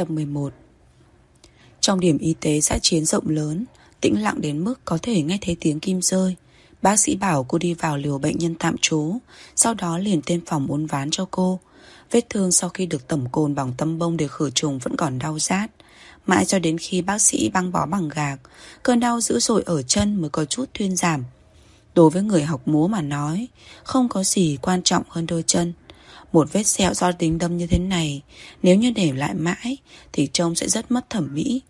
Tập 11 Trong điểm y tế xã chiến rộng lớn, Tĩnh lặng đến mức có thể nghe thấy tiếng kim rơi, Bác sĩ bảo cô đi vào liều bệnh nhân tạm trú, Sau đó liền tên phòng uốn ván cho cô. Vết thương sau khi được tẩm cồn bằng tâm bông để khử trùng vẫn còn đau rát. Mãi cho đến khi bác sĩ băng bó bằng gạc, Cơn đau dữ dội ở chân mới có chút thuyên giảm. Đối với người học múa mà nói, Không có gì quan trọng hơn đôi chân. Một vết sẹo do tính đâm như thế này. Nếu như để lại mãi, Thì trông sẽ rất mất thẩm mỹ.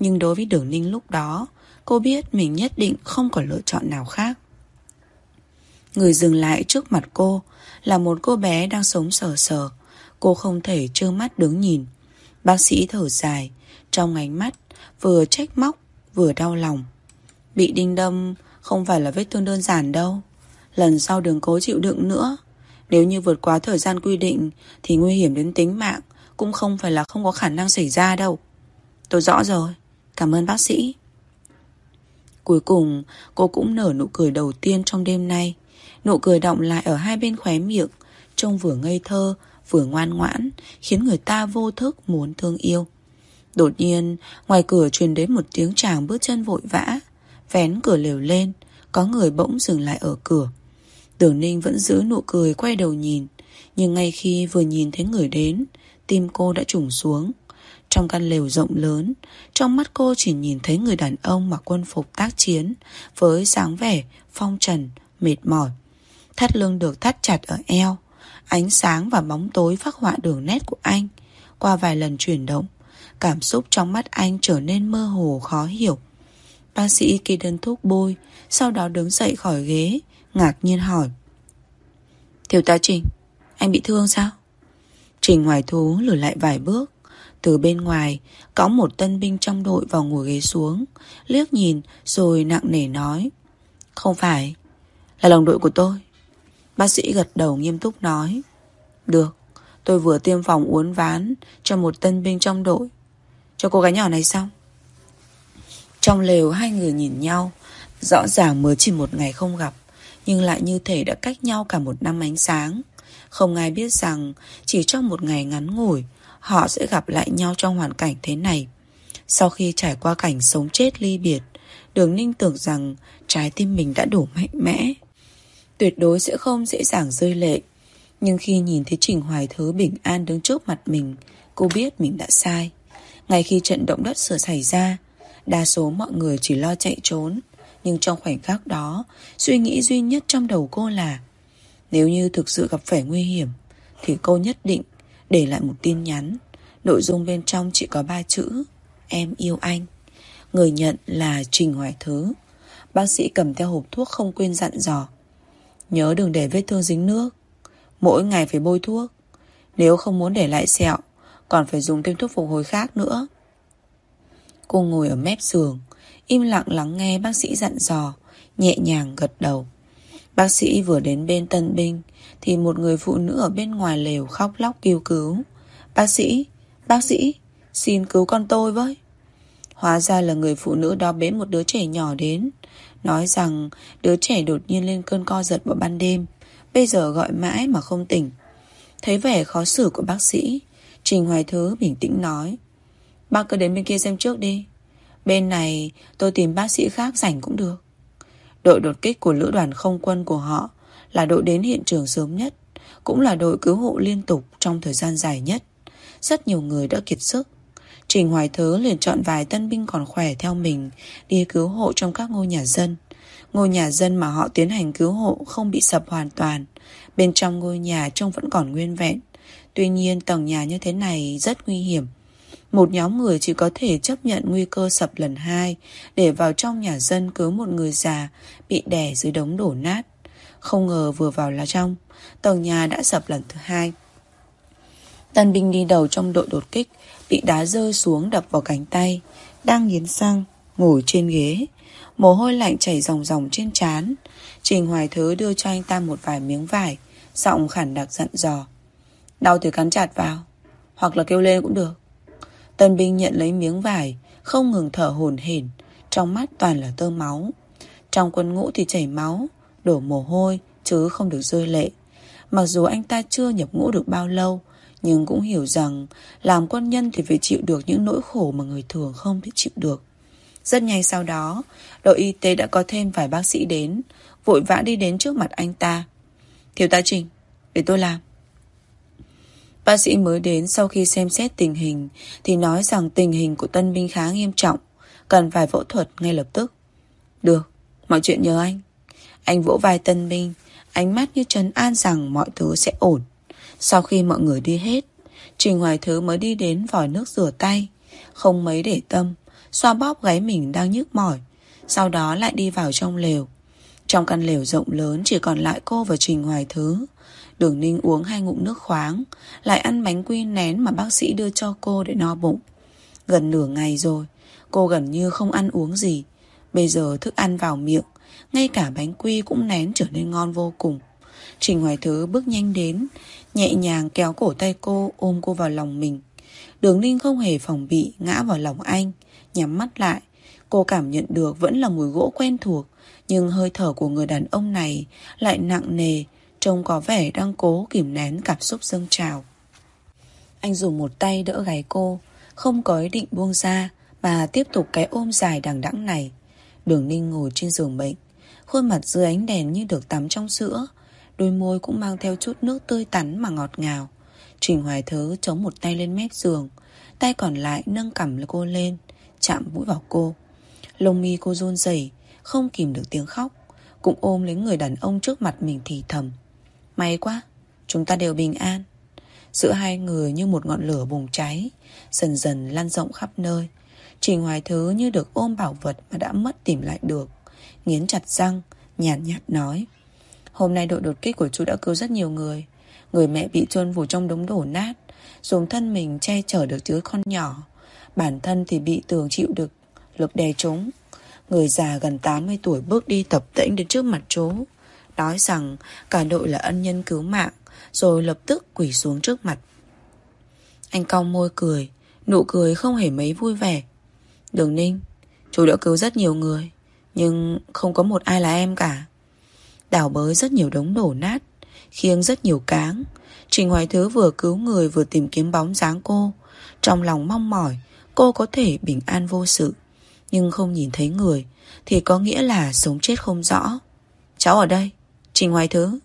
Nhưng đối với đường ninh lúc đó, Cô biết mình nhất định không có lựa chọn nào khác. Người dừng lại trước mặt cô Là một cô bé đang sống sờ sờ. Cô không thể trơ mắt đứng nhìn. Bác sĩ thở dài, Trong ánh mắt vừa trách móc, Vừa đau lòng. Bị đinh đâm không phải là vết thương đơn giản đâu. Lần sau đừng cố chịu đựng nữa. Nếu như vượt quá thời gian quy định, Thì nguy hiểm đến tính mạng Cũng không phải là không có khả năng xảy ra đâu. Tôi rõ rồi. Cảm ơn bác sĩ. Cuối cùng, cô cũng nở nụ cười đầu tiên trong đêm nay. Nụ cười động lại ở hai bên khóe miệng, Trông vừa ngây thơ, Vừa ngoan ngoãn, Khiến người ta vô thức muốn thương yêu. Đột nhiên, ngoài cửa truyền đến một tiếng chàng bước chân vội vã, Vén cửa lều lên, Có người bỗng dừng lại ở cửa. Tưởng Ninh vẫn giữ nụ cười quay đầu nhìn Nhưng ngay khi vừa nhìn thấy người đến Tim cô đã trùng xuống. Trong căn lều rộng lớn Trong mắt cô chỉ nhìn thấy người đàn ông Mặc quân phục tác chiến Với dáng vẻ phong trần, mệt mỏi. Thắt lưng được thắt chặt ở eo Ánh sáng và bóng tối phát họa đường nét của anh. Qua vài lần chuyển động Cảm xúc trong mắt anh trở nên mơ hồ khó hiểu. Bác sĩ kê đơn thuốc bôi Sau đó đứng dậy khỏi ghế Ngạc nhiên hỏi. Thiếu tá Trình Anh bị thương sao? Trình Hoài Thú lùi lại vài bước. Từ bên ngoài Có một tân binh trong đội vào ngồi ghế xuống Liếc nhìn rồi nặng nề nói. Không phải Là đồng đội của tôi. Bác sĩ gật đầu nghiêm túc nói. Được Tôi vừa tiêm phòng uốn ván Cho một tân binh trong đội. Cho cô gái nhỏ này xong. Trong lều hai người nhìn nhau Rõ ràng mới chỉ một ngày không gặp nhưng lại như thể đã cách nhau cả một năm ánh sáng. Không ai biết rằng, Chỉ trong một ngày ngắn ngủi, Họ sẽ gặp lại nhau trong hoàn cảnh thế này. Sau khi trải qua cảnh sống chết ly biệt, Đường Ninh tưởng rằng Trái tim mình đã đủ mạnh mẽ. Tuyệt đối sẽ không dễ dàng rơi lệ. Nhưng khi nhìn thấy Trình Hoài Thứ bình an đứng trước mặt mình, Cô biết mình đã sai. Ngay khi trận động đất sửa xảy ra, Đa số mọi người chỉ lo chạy trốn. Nhưng trong khoảnh khắc đó, Suy nghĩ duy nhất trong đầu cô là, Nếu như thực sự gặp phải nguy hiểm, Thì cô nhất định Để lại một tin nhắn. Nội dung bên trong chỉ có ba chữ, Em yêu anh. Người nhận là Trình Hoài Thứ. Bác sĩ cầm theo hộp thuốc không quên dặn dò, Nhớ đừng để vết thương dính nước. Mỗi ngày phải bôi thuốc. Nếu không muốn để lại sẹo, Còn phải dùng thêm thuốc phục hồi khác nữa. Cô ngồi ở mép giường Im lặng lắng nghe bác sĩ dặn dò Nhẹ nhàng gật đầu. Bác sĩ vừa đến bên tân binh Thì một người phụ nữ ở bên ngoài lều khóc lóc kêu cứu. Bác sĩ, bác sĩ Xin cứu con tôi với. Hóa ra là người phụ nữ đó bế một đứa trẻ nhỏ đến Nói rằng đứa trẻ đột nhiên lên cơn co giật vào ban đêm Bây giờ gọi mãi mà không tỉnh. Thấy vẻ khó xử của bác sĩ Trình Hoài Thứ bình tĩnh nói Bác cứ đến bên kia xem trước đi. Bên này, tôi tìm bác sĩ khác rảnh cũng được. Đội đột kích của lữ đoàn không quân của họ Là đội đến hiện trường sớm nhất, Cũng là đội cứu hộ liên tục Trong thời gian dài nhất. Rất nhiều người đã kiệt sức. Trình Hoài Thớ liền chọn vài tân binh còn khỏe theo mình Đi cứu hộ trong các ngôi nhà dân. Ngôi nhà dân mà họ tiến hành cứu hộ Không bị sập hoàn toàn. Bên trong ngôi nhà trông vẫn còn nguyên vẹn. Tuy nhiên tầng nhà như thế này rất nguy hiểm một nhóm người chỉ có thể chấp nhận nguy cơ sập lần hai để vào trong nhà dân cứu một người già bị đè dưới đống đổ nát. Không ngờ vừa vào là trong, tầng nhà đã sập lần thứ hai. Tân binh đi đầu trong đội đột kích bị đá rơi xuống đập vào cánh tay, đang nghiến răng, ngồi trên ghế. Mồ hôi lạnh chảy ròng ròng trên trán. Trình Hoài Thứ đưa cho anh ta một vài miếng vải, giọng khản đặc dặn dò. Đau thì cắn chặt vào, hoặc là kêu lên cũng được. Tân binh nhận lấy miếng vải Không ngừng thở hổn hển Trong mắt toàn là tơ máu Trong quân ngũ thì chảy máu Đổ mồ hôi chứ không được rơi lệ Mặc dù anh ta chưa nhập ngũ được bao lâu Nhưng cũng hiểu rằng làm quân nhân thì phải chịu được những nỗi khổ mà người thường không thể chịu được. Rất nhanh sau đó, đội y tế đã có thêm vài bác sĩ đến, vội vã đi đến trước mặt anh ta. Thiếu tá Trình, để tôi làm. Bác sĩ mới đến sau khi xem xét tình hình thì nói rằng tình hình của tân binh khá nghiêm trọng, cần phải phẫu thuật ngay lập tức. Được, mọi chuyện nhờ anh. Anh vỗ vai tân binh, ánh mắt như trấn an rằng mọi thứ sẽ ổn. Sau khi mọi người đi hết, Trình Hoài Thứ mới đi đến vòi nước rửa tay, không mấy để tâm, xoa bóp gáy mình đang nhức mỏi, sau đó lại đi vào trong lều. Trong căn lều rộng lớn chỉ còn lại cô và Trình Hoài Thứ. Đường Ninh uống hai ngụm nước khoáng, lại ăn bánh quy nén mà bác sĩ đưa cho cô để no bụng. Gần nửa ngày rồi, cô gần như không ăn uống gì. Bây giờ thức ăn vào miệng, ngay cả bánh quy cũng nén trở nên ngon vô cùng. Trình Hoài Thứ bước nhanh đến, nhẹ nhàng kéo cổ tay cô ôm cô vào lòng mình. Đường Ninh không hề phòng bị ngã vào lòng anh, nhắm mắt lại. Cô cảm nhận được vẫn là mùi gỗ quen thuộc, nhưng hơi thở của người đàn ông này lại nặng nề, trông có vẻ đang cố kìm nén cảm xúc dâng trào. Anh dùng một tay đỡ gáy cô, không có ý định buông ra, mà tiếp tục cái ôm dài đằng đẵng này. Đường Ninh ngồi trên giường bệnh, khuôn mặt dưới ánh đèn như được tắm trong sữa, đôi môi cũng mang theo chút nước tươi tắn mà ngọt ngào. Trình Hoài Thứ chống một tay lên mép giường, tay còn lại nâng cằm cô lên, chạm mũi vào cô. Lông mi cô run rẩy, không kìm được tiếng khóc, cũng ôm lấy người đàn ông trước mặt mình thì thầm. May quá, chúng ta đều bình an. Giữa hai người như một ngọn lửa bùng cháy, dần dần lan rộng khắp nơi. Trình Hoài Thứ như được ôm bảo vật mà đã mất tìm lại được. Nghiến chặt răng, nhạt nhạt nói. Hôm nay đội đột kích của chú đã cứu rất nhiều người. Người mẹ bị chôn vùi trong đống đổ nát, dùng thân mình che chở được đứa con nhỏ. Bản thân thì bị tường chịu được lực đè trúng. Người già gần 80 tuổi bước đi tập tễnh đến trước mặt chú. Nói rằng cả đội là ân nhân cứu mạng, rồi lập tức quỷ xuống trước mặt. Anh cong môi cười, nụ cười không hề mấy vui vẻ. Đường Ninh, chú đã cứu rất nhiều người, nhưng không có một ai là em cả. Đảo bới rất nhiều đống đổ nát, khiêng rất nhiều cáng. Trình Hoài Thứ vừa cứu người vừa tìm kiếm bóng dáng cô. Trong lòng mong mỏi, cô có thể bình an vô sự. Nhưng không nhìn thấy người, thì có nghĩa là sống chết không rõ. Cháu ở đây, Trình Hoài Thứ.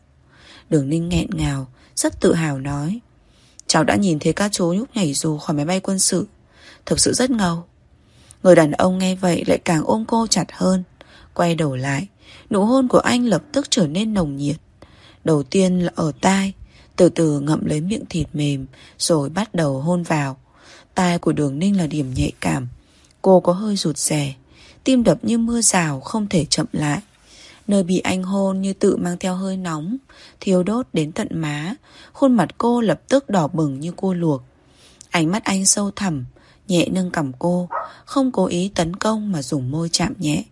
Đường Ninh nghẹn ngào, rất tự hào nói. Cháu đã nhìn thấy các chú nhúc nhảy dù khỏi máy bay quân sự. Thực sự rất ngầu. Người đàn ông nghe vậy lại càng ôm cô chặt hơn. Quay đầu lại, nụ hôn của anh lập tức trở nên nồng nhiệt. Đầu tiên là ở tai, từ từ ngậm lấy miệng thịt mềm, rồi bắt đầu hôn vào. Tai của đường ninh là điểm nhạy cảm. Cô có hơi rụt rè, tim đập như mưa rào không thể chậm lại. Nơi bị anh hôn như tự mang theo hơi nóng, thiêu đốt đến tận má, khuôn mặt cô lập tức đỏ bừng như cua luộc. Ánh mắt anh sâu thẳm, nhẹ nâng cầm cô, không cố ý tấn công mà dùng môi chạm nhẹ,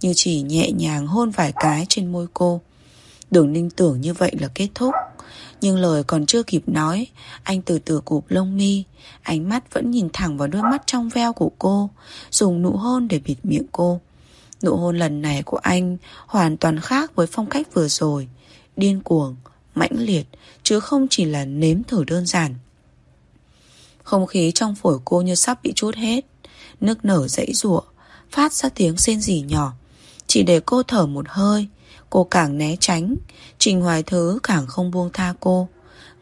như chỉ nhẹ nhàng hôn vài cái trên môi cô. Đường ninh tưởng như vậy là kết thúc, nhưng lời còn chưa kịp nói, anh từ từ cụp lông mi, ánh mắt vẫn nhìn thẳng vào đôi mắt trong veo của cô, dùng nụ hôn để bịt miệng cô. Nụ hôn lần này của anh hoàn toàn khác với phong cách vừa rồi, điên cuồng, mãnh liệt, chứ không chỉ là nếm thử đơn giản. Không khí trong phổi cô như sắp bị chút hết. Nước nở dãy ruộng Phát ra tiếng rên rỉ nhỏ. Chỉ để cô thở một hơi Cô càng né tránh Trình Hoài Thứ càng không buông tha cô.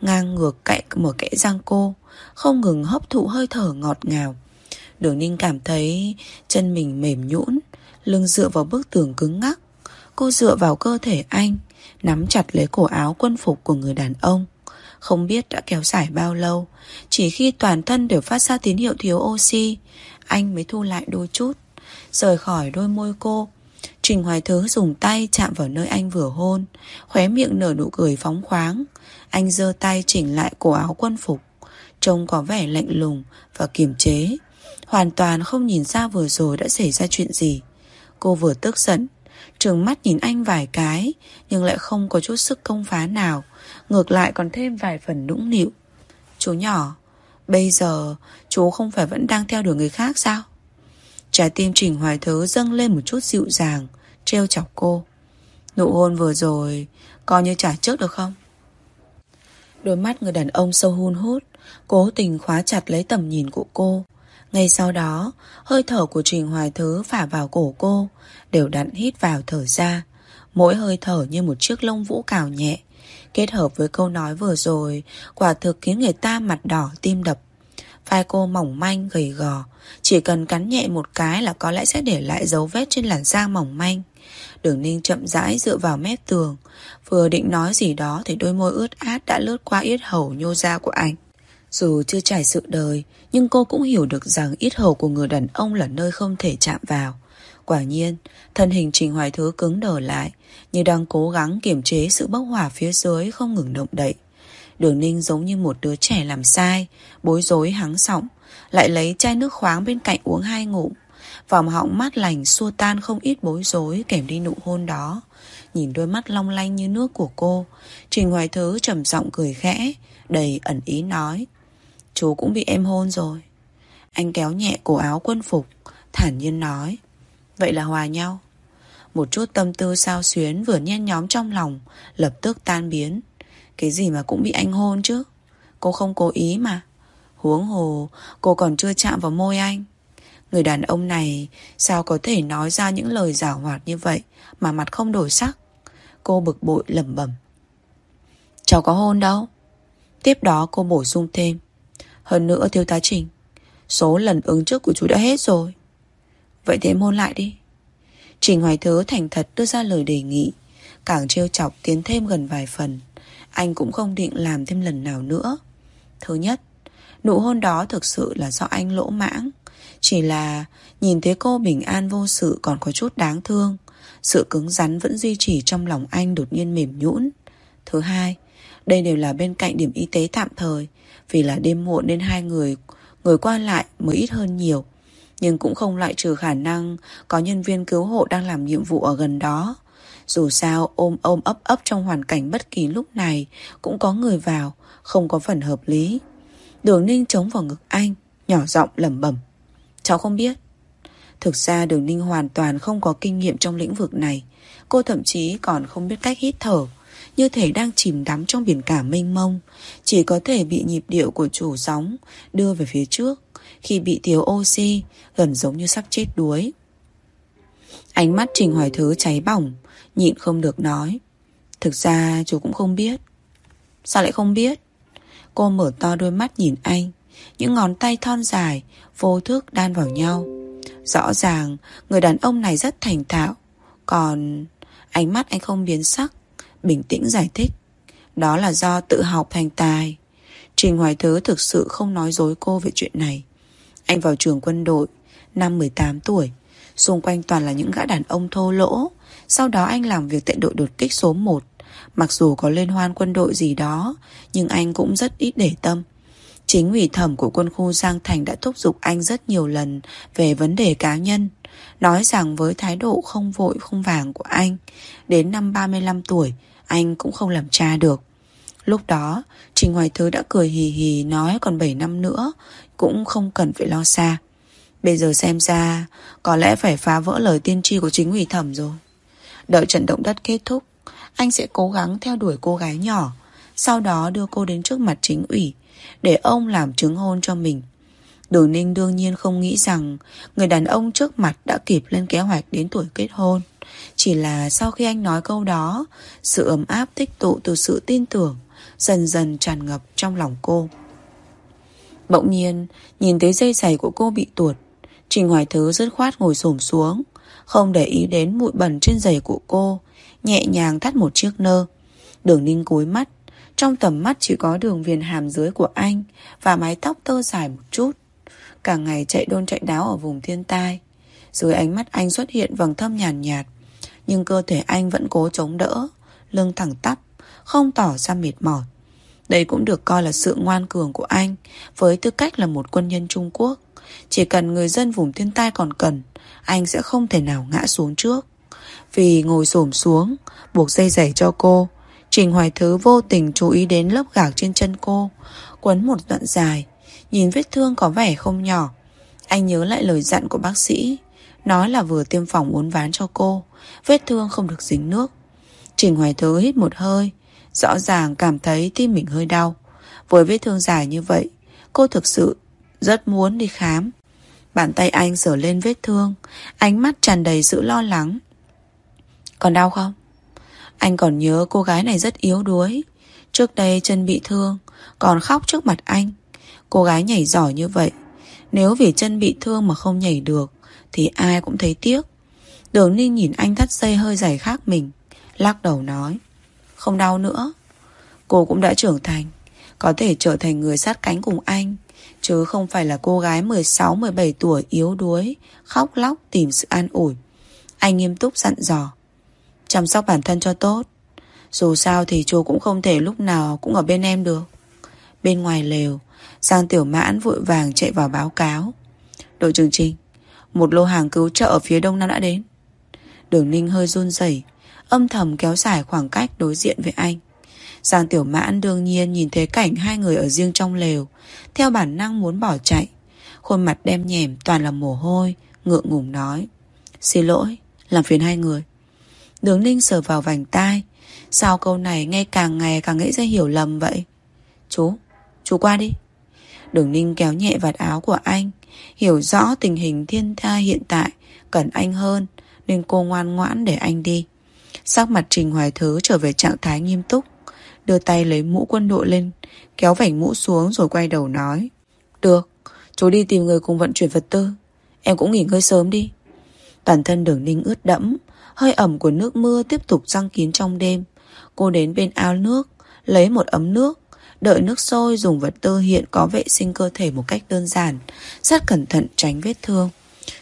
Ngang ngược cạnh mở kẽ răng cô Không ngừng hấp thụ hơi thở ngọt ngào. Đường Ninh cảm thấy Chân mình mềm nhũn Lưng dựa vào bức tường cứng ngắc. Cô dựa vào cơ thể anh, Nắm chặt lấy cổ áo quân phục của người đàn ông. Không biết đã kéo dài bao lâu, Chỉ khi toàn thân đều phát ra tín hiệu thiếu oxy, Anh mới thu lại đôi chút, Rời khỏi đôi môi cô. Trình Hoài Thứ dùng tay chạm vào nơi anh vừa hôn, Khóe miệng nở nụ cười phóng khoáng. Anh giơ tay chỉnh lại cổ áo quân phục, Trông có vẻ lạnh lùng và kiềm chế. Hoàn toàn không nhìn ra vừa rồi đã xảy ra chuyện gì. Cô vừa tức giận. Trường mắt nhìn anh vài cái, Nhưng lại không có chút sức công phá nào. Ngược lại còn thêm vài phần nũng nịu. Chú nhỏ, Bây giờ chú không phải vẫn đang theo đuổi người khác sao? Trái tim Trình Hoài Thứ dâng lên một chút dịu dàng Treo chọc cô. Nụ hôn vừa rồi, Coi như trả trước được không? Đôi mắt người đàn ông sâu hun hút, Cố tình khóa chặt lấy tầm nhìn của cô. Ngay sau đó, Hơi thở của Trình Hoài Thứ phả vào cổ cô, Đều đặn hít vào thở ra. Mỗi hơi thở như một chiếc lông vũ cào nhẹ. Kết hợp với câu nói vừa rồi, Quả thực khiến người ta mặt đỏ tim đập. Vai cô mỏng manh, gầy gò. Chỉ cần cắn nhẹ một cái là có lẽ sẽ để lại dấu vết trên làn da mỏng manh. Đường ninh chậm rãi dựa vào mép tường. Vừa định nói gì đó Thì đôi môi ướt át đã lướt qua yết hầu nhô ra của anh. Dù chưa trải sự đời, Nhưng cô cũng hiểu được rằng ít hầu của người đàn ông là nơi không thể chạm vào. Quả nhiên, Thân hình Trình Hoài Thứ cứng đờ lại, Như đang cố gắng kiềm chế sự bốc hỏa phía dưới Không ngừng động đậy. Đường ninh giống như một đứa trẻ làm sai, Bối rối hắng giọng, Lại lấy chai nước khoáng bên cạnh uống hai ngụm. Vòng họng mát lành xua tan không ít bối rối kèm đi nụ hôn đó. Nhìn đôi mắt long lanh như nước của cô, Trình Hoài Thứ trầm giọng cười khẽ, Đầy ẩn ý nói. Chú cũng bị em hôn rồi. Anh kéo nhẹ cổ áo quân phục, Thản nhiên nói, Vậy là hòa nhau. Một chút tâm tư sao xuyến vừa nhen nhóm trong lòng, Lập tức tan biến. Cái gì mà cũng bị anh hôn chứ? Cô không cố ý mà. Huống hồ, cô còn chưa chạm vào môi anh. Người đàn ông này, Sao có thể nói ra những lời giả hoạt như vậy Mà mặt không đổi sắc? Cô bực bội lẩm bẩm, Cháu có hôn đâu. Tiếp đó cô bổ sung thêm hơn nữa thiếu tá trình, Số lần ứng trước của chú đã hết rồi. Vậy thì em hôn lại đi. Trình Hoài Thứ thành thật đưa ra lời đề nghị. Càng trêu chọc tiến thêm gần vài phần, Anh cũng không định làm thêm lần nào nữa. Thứ nhất, Nụ hôn đó thực sự là do anh lỗ mãng. Chỉ là Nhìn thấy cô bình an vô sự còn có chút đáng thương, Sự cứng rắn vẫn duy trì trong lòng anh đột nhiên mềm nhũn. Thứ hai, Đây đều là bên cạnh điểm y tế tạm thời vì là đêm muộn nên hai người Người qua lại mới ít hơn nhiều nhưng cũng không loại trừ khả năng có nhân viên cứu hộ đang làm nhiệm vụ ở gần đó. Dù sao ôm ôm ấp ấp trong hoàn cảnh bất kỳ lúc này cũng có người vào, không có phần hợp lý. Đường Ninh chống vào ngực anh, nhỏ giọng lẩm bẩm. Cháu không biết. Thực ra Đường Ninh hoàn toàn không có kinh nghiệm trong lĩnh vực này. Cô thậm chí còn không biết cách hít thở, như thể đang chìm đắm trong biển cả mênh mông, chỉ có thể bị nhịp điệu của chủ sóng đưa về phía trước khi bị thiếu oxy, gần giống như sắp chết đuối. Ánh mắt Trình Hoài Thứ cháy bỏng, nhịn không được nói. Thực ra chú cũng không biết. Sao lại không biết? Cô mở to đôi mắt nhìn anh, những ngón tay thon dài, vô thức đan vào nhau. Rõ ràng, người đàn ông này rất thành thạo, còn ánh mắt anh không biến sắc, bình tĩnh giải thích. Đó là do tự học thành tài. Trình Hoài Thứ thực sự không nói dối cô về chuyện này. Anh vào trường quân đội Năm 18 tuổi Xung quanh toàn là những gã đàn ông thô lỗ Sau đó anh làm việc tại đội đột kích số 1 Mặc dù có liên hoan quân đội gì đó Nhưng anh cũng rất ít để tâm Chính ủy thẩm của quân khu Giang Thành đã thúc giục anh rất nhiều lần về vấn đề cá nhân. Nói rằng với thái độ không vội không vàng của anh, đến năm 35 tuổi, anh cũng không làm cha được. Lúc đó, Trình Hoài Thứ đã cười hì hì nói còn 7 năm nữa, cũng không cần phải lo xa. Bây giờ xem ra, có lẽ phải phá vỡ lời tiên tri của chính ủy thẩm rồi. Đợi trận động đất kết thúc, anh sẽ cố gắng theo đuổi cô gái nhỏ, sau đó đưa cô đến trước mặt chính ủy, để ông làm chứng hôn cho mình. Đường Ninh đương nhiên không nghĩ rằng người đàn ông trước mặt đã kịp lên kế hoạch đến tuổi kết hôn. Chỉ là sau khi anh nói câu đó, sự ấm áp tích tụ từ sự tin tưởng dần dần tràn ngập trong lòng cô. Bỗng nhiên, nhìn thấy dây giày của cô bị tuột, Trình Hoài Thứ dứt khoát ngồi xổm xuống, không để ý đến bụi bẩn trên giày của cô, nhẹ nhàng thắt một chiếc nơ. Đường ninh cúi mắt, trong tầm mắt chỉ có đường viền hàm dưới của anh và mái tóc tơ dài một chút. Cả ngày chạy đôn chạy đáo ở vùng thiên tai. Dưới ánh mắt anh xuất hiện vầng thâm nhàn nhạt, nhạt, nhưng cơ thể anh vẫn cố chống đỡ, lưng thẳng tắp, không tỏ ra mệt mỏi. Đây cũng được coi là sự ngoan cường của anh với tư cách là một quân nhân Trung Quốc. Chỉ cần người dân vùng thiên tai còn cần, anh sẽ không thể nào ngã xuống trước. Vì ngồi xổm xuống, buộc dây giày cho cô, Trình Hoài Thứ vô tình chú ý đến lớp gạc trên chân cô, quấn một đoạn dài, nhìn vết thương có vẻ không nhỏ. Anh nhớ lại lời dặn của bác sĩ, nói là vừa tiêm phòng uốn ván cho cô, vết thương không được dính nước. Trình Hoài Thứ hít một hơi, Rõ ràng cảm thấy tim mình hơi đau. Với vết thương dài như vậy Cô thực sự rất muốn đi khám. Bàn tay anh sờ lên vết thương Ánh mắt tràn đầy sự lo lắng. Còn đau không? Anh còn nhớ cô gái này rất yếu đuối. Trước đây chân bị thương Còn khóc trước mặt anh. Cô gái nhảy giỏi như vậy Nếu vì chân bị thương mà không nhảy được thì ai cũng thấy tiếc. Đường Ninh nhìn anh thắt dây hơi dày khác mình, Lắc đầu nói, Không đau nữa. Cô cũng đã trưởng thành, Có thể trở thành người sát cánh cùng anh, Chứ không phải là cô gái 16-17 tuổi yếu đuối, Khóc lóc tìm sự an ủi. Anh nghiêm túc dặn dò, Chăm sóc bản thân cho tốt. Dù sao thì chú cũng không thể lúc nào Cũng ở bên em được. Bên ngoài lều, Giang Tiểu Mãn vội vàng chạy vào báo cáo, Đội trưởng Trinh một lô hàng cứu trợ ở phía đông nam đã đến. Đường Ninh hơi run rẩy Âm thầm kéo dài khoảng cách đối diện với anh. Giang Tiểu Mãn đương nhiên nhìn thấy cảnh hai người ở riêng trong lều Theo bản năng muốn bỏ chạy. Khuôn mặt đem nhèm toàn là mồ hôi Ngượng ngùng nói Xin lỗi, làm phiền hai người. Đường Ninh sờ vào vành tai Sao câu này nghe càng ngày càng nghĩ ra hiểu lầm vậy? Chú, chú qua đi. Đường Ninh kéo nhẹ vạt áo của anh Hiểu rõ tình hình thiên tha hiện tại Cần anh hơn Nên cô ngoan ngoãn để anh đi. Sắc mặt Trình Hoài Thứ trở về trạng thái nghiêm túc Đưa tay lấy mũ quân đội lên Kéo vảnh mũ xuống rồi quay đầu nói Được, chú đi tìm người cùng vận chuyển vật tư Em cũng nghỉ ngơi sớm đi. Toàn thân đường ninh ướt đẫm Hơi ẩm của nước mưa tiếp tục răng kín trong đêm. Cô đến bên ao nước Lấy một ấm nước Đợi nước sôi dùng vật tư hiện có vệ sinh cơ thể một cách đơn giản, Rất cẩn thận tránh vết thương.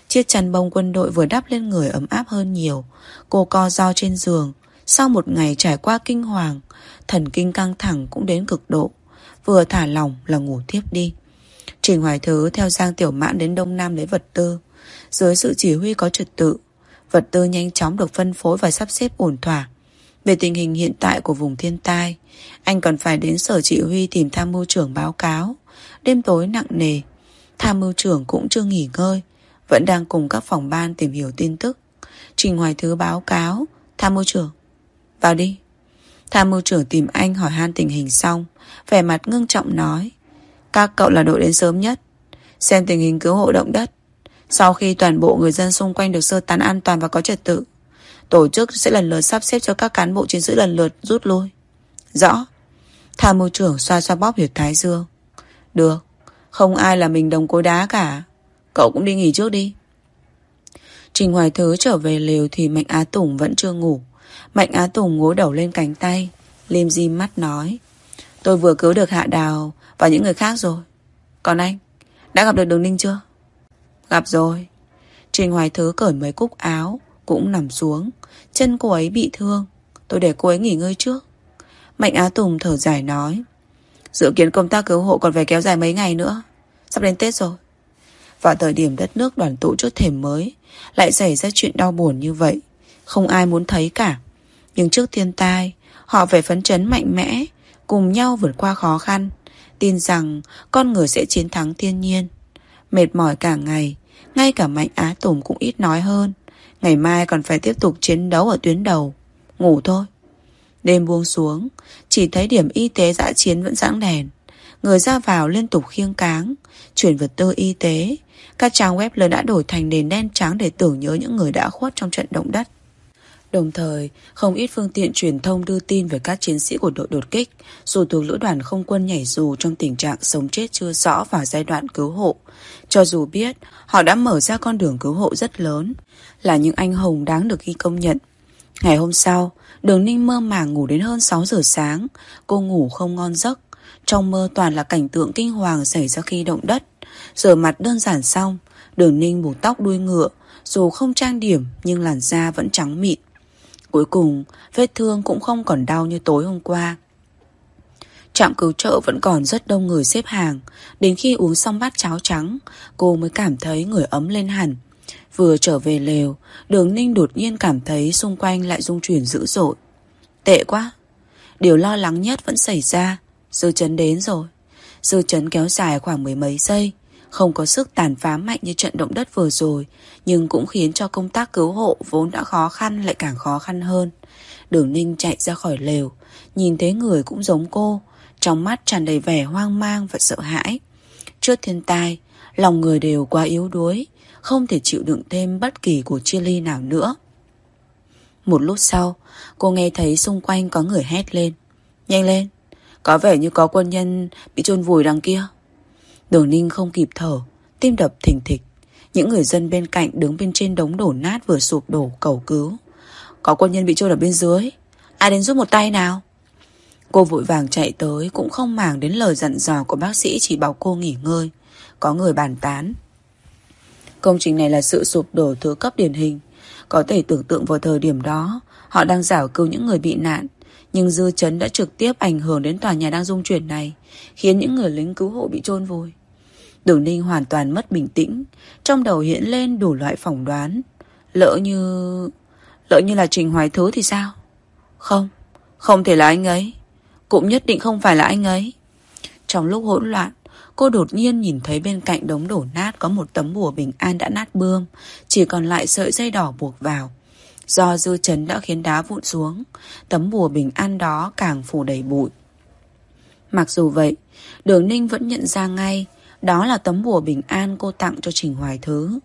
Chiếc chăn bông quân đội vừa đắp lên người ấm áp hơn nhiều. Cô co do trên giường. Sau một ngày trải qua kinh hoàng, Thần kinh căng thẳng cũng đến cực độ. Vừa thả lỏng là ngủ tiếp đi. Trình Hoài Thứ theo Giang Tiểu Mãn đến Đông Nam lấy vật tư. Dưới sự chỉ huy có trật tự, Vật tư nhanh chóng được phân phối và sắp xếp ổn thỏa. Về tình hình hiện tại của vùng thiên tai, Anh còn phải đến sở chỉ huy tìm tham mưu trưởng báo cáo. Đêm tối nặng nề, Tham mưu trưởng cũng chưa nghỉ ngơi, Vẫn đang cùng các phòng ban tìm hiểu tin tức. Trình Hoài Thứ báo cáo, Tham mưu trưởng, Vào đi. Tham mưu trưởng tìm anh hỏi han tình hình xong, Vẻ mặt ngưng trọng nói, Các cậu là đội đến sớm nhất, Xem tình hình cứu hộ động đất. Sau khi toàn bộ người dân xung quanh được sơ tán an toàn và có trật tự Tổ chức sẽ lần lượt sắp xếp cho các cán bộ chiến sĩ lần lượt rút lui. Rõ. Tham mưu trưởng xoa xoa bóp huyệt thái dương. Được. Không ai là mình đồng cối đá cả. Cậu cũng đi nghỉ trước đi. Trình Hoài Thứ trở về lều thì Mạnh Á Tùng vẫn chưa ngủ. Mạnh Á Tùng gối đầu lên cánh tay Lim di mắt nói, Tôi vừa cứu được Hạ Đào Và những người khác rồi. Còn anh, Đã gặp được Đường Ninh chưa? Gặp rồi. Trình Hoài Thứ cởi mấy cúc áo cũng nằm xuống. Chân cô ấy bị thương. Tôi để cô ấy nghỉ ngơi trước. Mạnh Á Tùng thở dài nói, Dự kiến công tác cứu hộ còn phải kéo dài mấy ngày nữa. Sắp đến Tết rồi. Vào thời điểm đất nước đoàn tụ chốt thềm mới, Lại xảy ra chuyện đau buồn như vậy. Không ai muốn thấy cả. Nhưng trước thiên tai, Họ phải phấn chấn mạnh mẽ, Cùng nhau vượt qua khó khăn, Tin rằng con người sẽ chiến thắng thiên nhiên. Mệt mỏi cả ngày, Ngay cả Mạnh Á Tùng cũng ít nói hơn. Ngày mai còn phải tiếp tục chiến đấu ở tuyến đầu. Ngủ thôi. Đêm buông xuống, Chỉ thấy điểm y tế dã chiến vẫn sáng đèn. Người ra vào liên tục khiêng cáng, Chuyển vật tư y tế. Các trang web lớn đã đổi thành nền đen trắng Để tưởng nhớ những người đã khuất trong trận động đất. Đồng thời, không ít phương tiện truyền thông đưa tin về các chiến sĩ của đội đột kích, dù thuộc lữ đoàn không quân nhảy dù trong tình trạng sống chết chưa rõ vào giai đoạn cứu hộ. Cho dù biết, họ đã mở ra con đường cứu hộ rất lớn, là những anh hùng đáng được ghi công nhận. Ngày hôm sau, đường ninh mơ màng ngủ đến hơn 6 giờ sáng, cô ngủ không ngon giấc. Trong mơ toàn là cảnh tượng kinh hoàng xảy ra khi động đất. Rửa mặt đơn giản xong, đường ninh buộc tóc đuôi ngựa, dù không trang điểm nhưng làn da vẫn trắng mịn. Cuối cùng, vết thương cũng không còn đau như tối hôm qua. Trạm cứu trợ vẫn còn rất đông người xếp hàng. Đến khi uống xong bát cháo trắng, cô mới cảm thấy người ấm lên hẳn. Vừa trở về lều, đường ninh đột nhiên cảm thấy xung quanh lại rung chuyển dữ dội. Tệ quá. Điều lo lắng nhất vẫn xảy ra. Dư chấn đến rồi. Dư chấn kéo dài khoảng mười mấy giây. Không có sức tàn phá mạnh như trận động đất vừa rồi Nhưng cũng khiến cho công tác cứu hộ Vốn đã khó khăn lại càng khó khăn hơn Đường ninh chạy ra khỏi lều Nhìn thấy người cũng giống cô Trong mắt tràn đầy vẻ hoang mang và sợ hãi Trước thiên tai, lòng người đều quá yếu đuối, không thể chịu đựng thêm bất kỳ cuộc chia ly nào nữa. Một lúc sau, cô nghe thấy xung quanh có người hét lên. Nhanh lên, có vẻ như có quân nhân bị chôn vùi đằng kia. Đường ninh không kịp thở, tim đập thình thịch. Những người dân bên cạnh đứng bên trên đống đổ nát vừa sụp đổ cầu cứu. Có quân nhân bị trôi ở bên dưới. Ai đến giúp một tay nào? Cô vội vàng chạy tới cũng không màng đến lời dặn dò của bác sĩ chỉ bảo cô nghỉ ngơi. Có người bàn tán. Công trình này là sự sụp đổ thứ cấp điển hình. Có thể tưởng tượng vào thời điểm đó, họ đang giảo cứu những người bị nạn. Nhưng dư chấn đã trực tiếp ảnh hưởng đến tòa nhà đang dung chuyển này, khiến những người lính cứu hộ bị chôn vùi. Đường Ninh hoàn toàn mất bình tĩnh, trong đầu hiện lên đủ loại phỏng đoán. Lỡ như... Lỡ như là Trình Hoài Thứ thì sao? Không, không thể là anh ấy. Cũng nhất định không phải là anh ấy. Trong lúc hỗn loạn, cô đột nhiên nhìn thấy bên cạnh đống đổ nát có một tấm bùa bình an đã nát bươm, chỉ còn lại sợi dây đỏ buộc vào. Do dư chấn đã khiến đá vụn xuống, tấm bùa bình an đó càng phủ đầy bụi. Mặc dù vậy, đường ninh vẫn nhận ra ngay đó là tấm bùa bình an cô tặng cho Trình Hoài Thứ.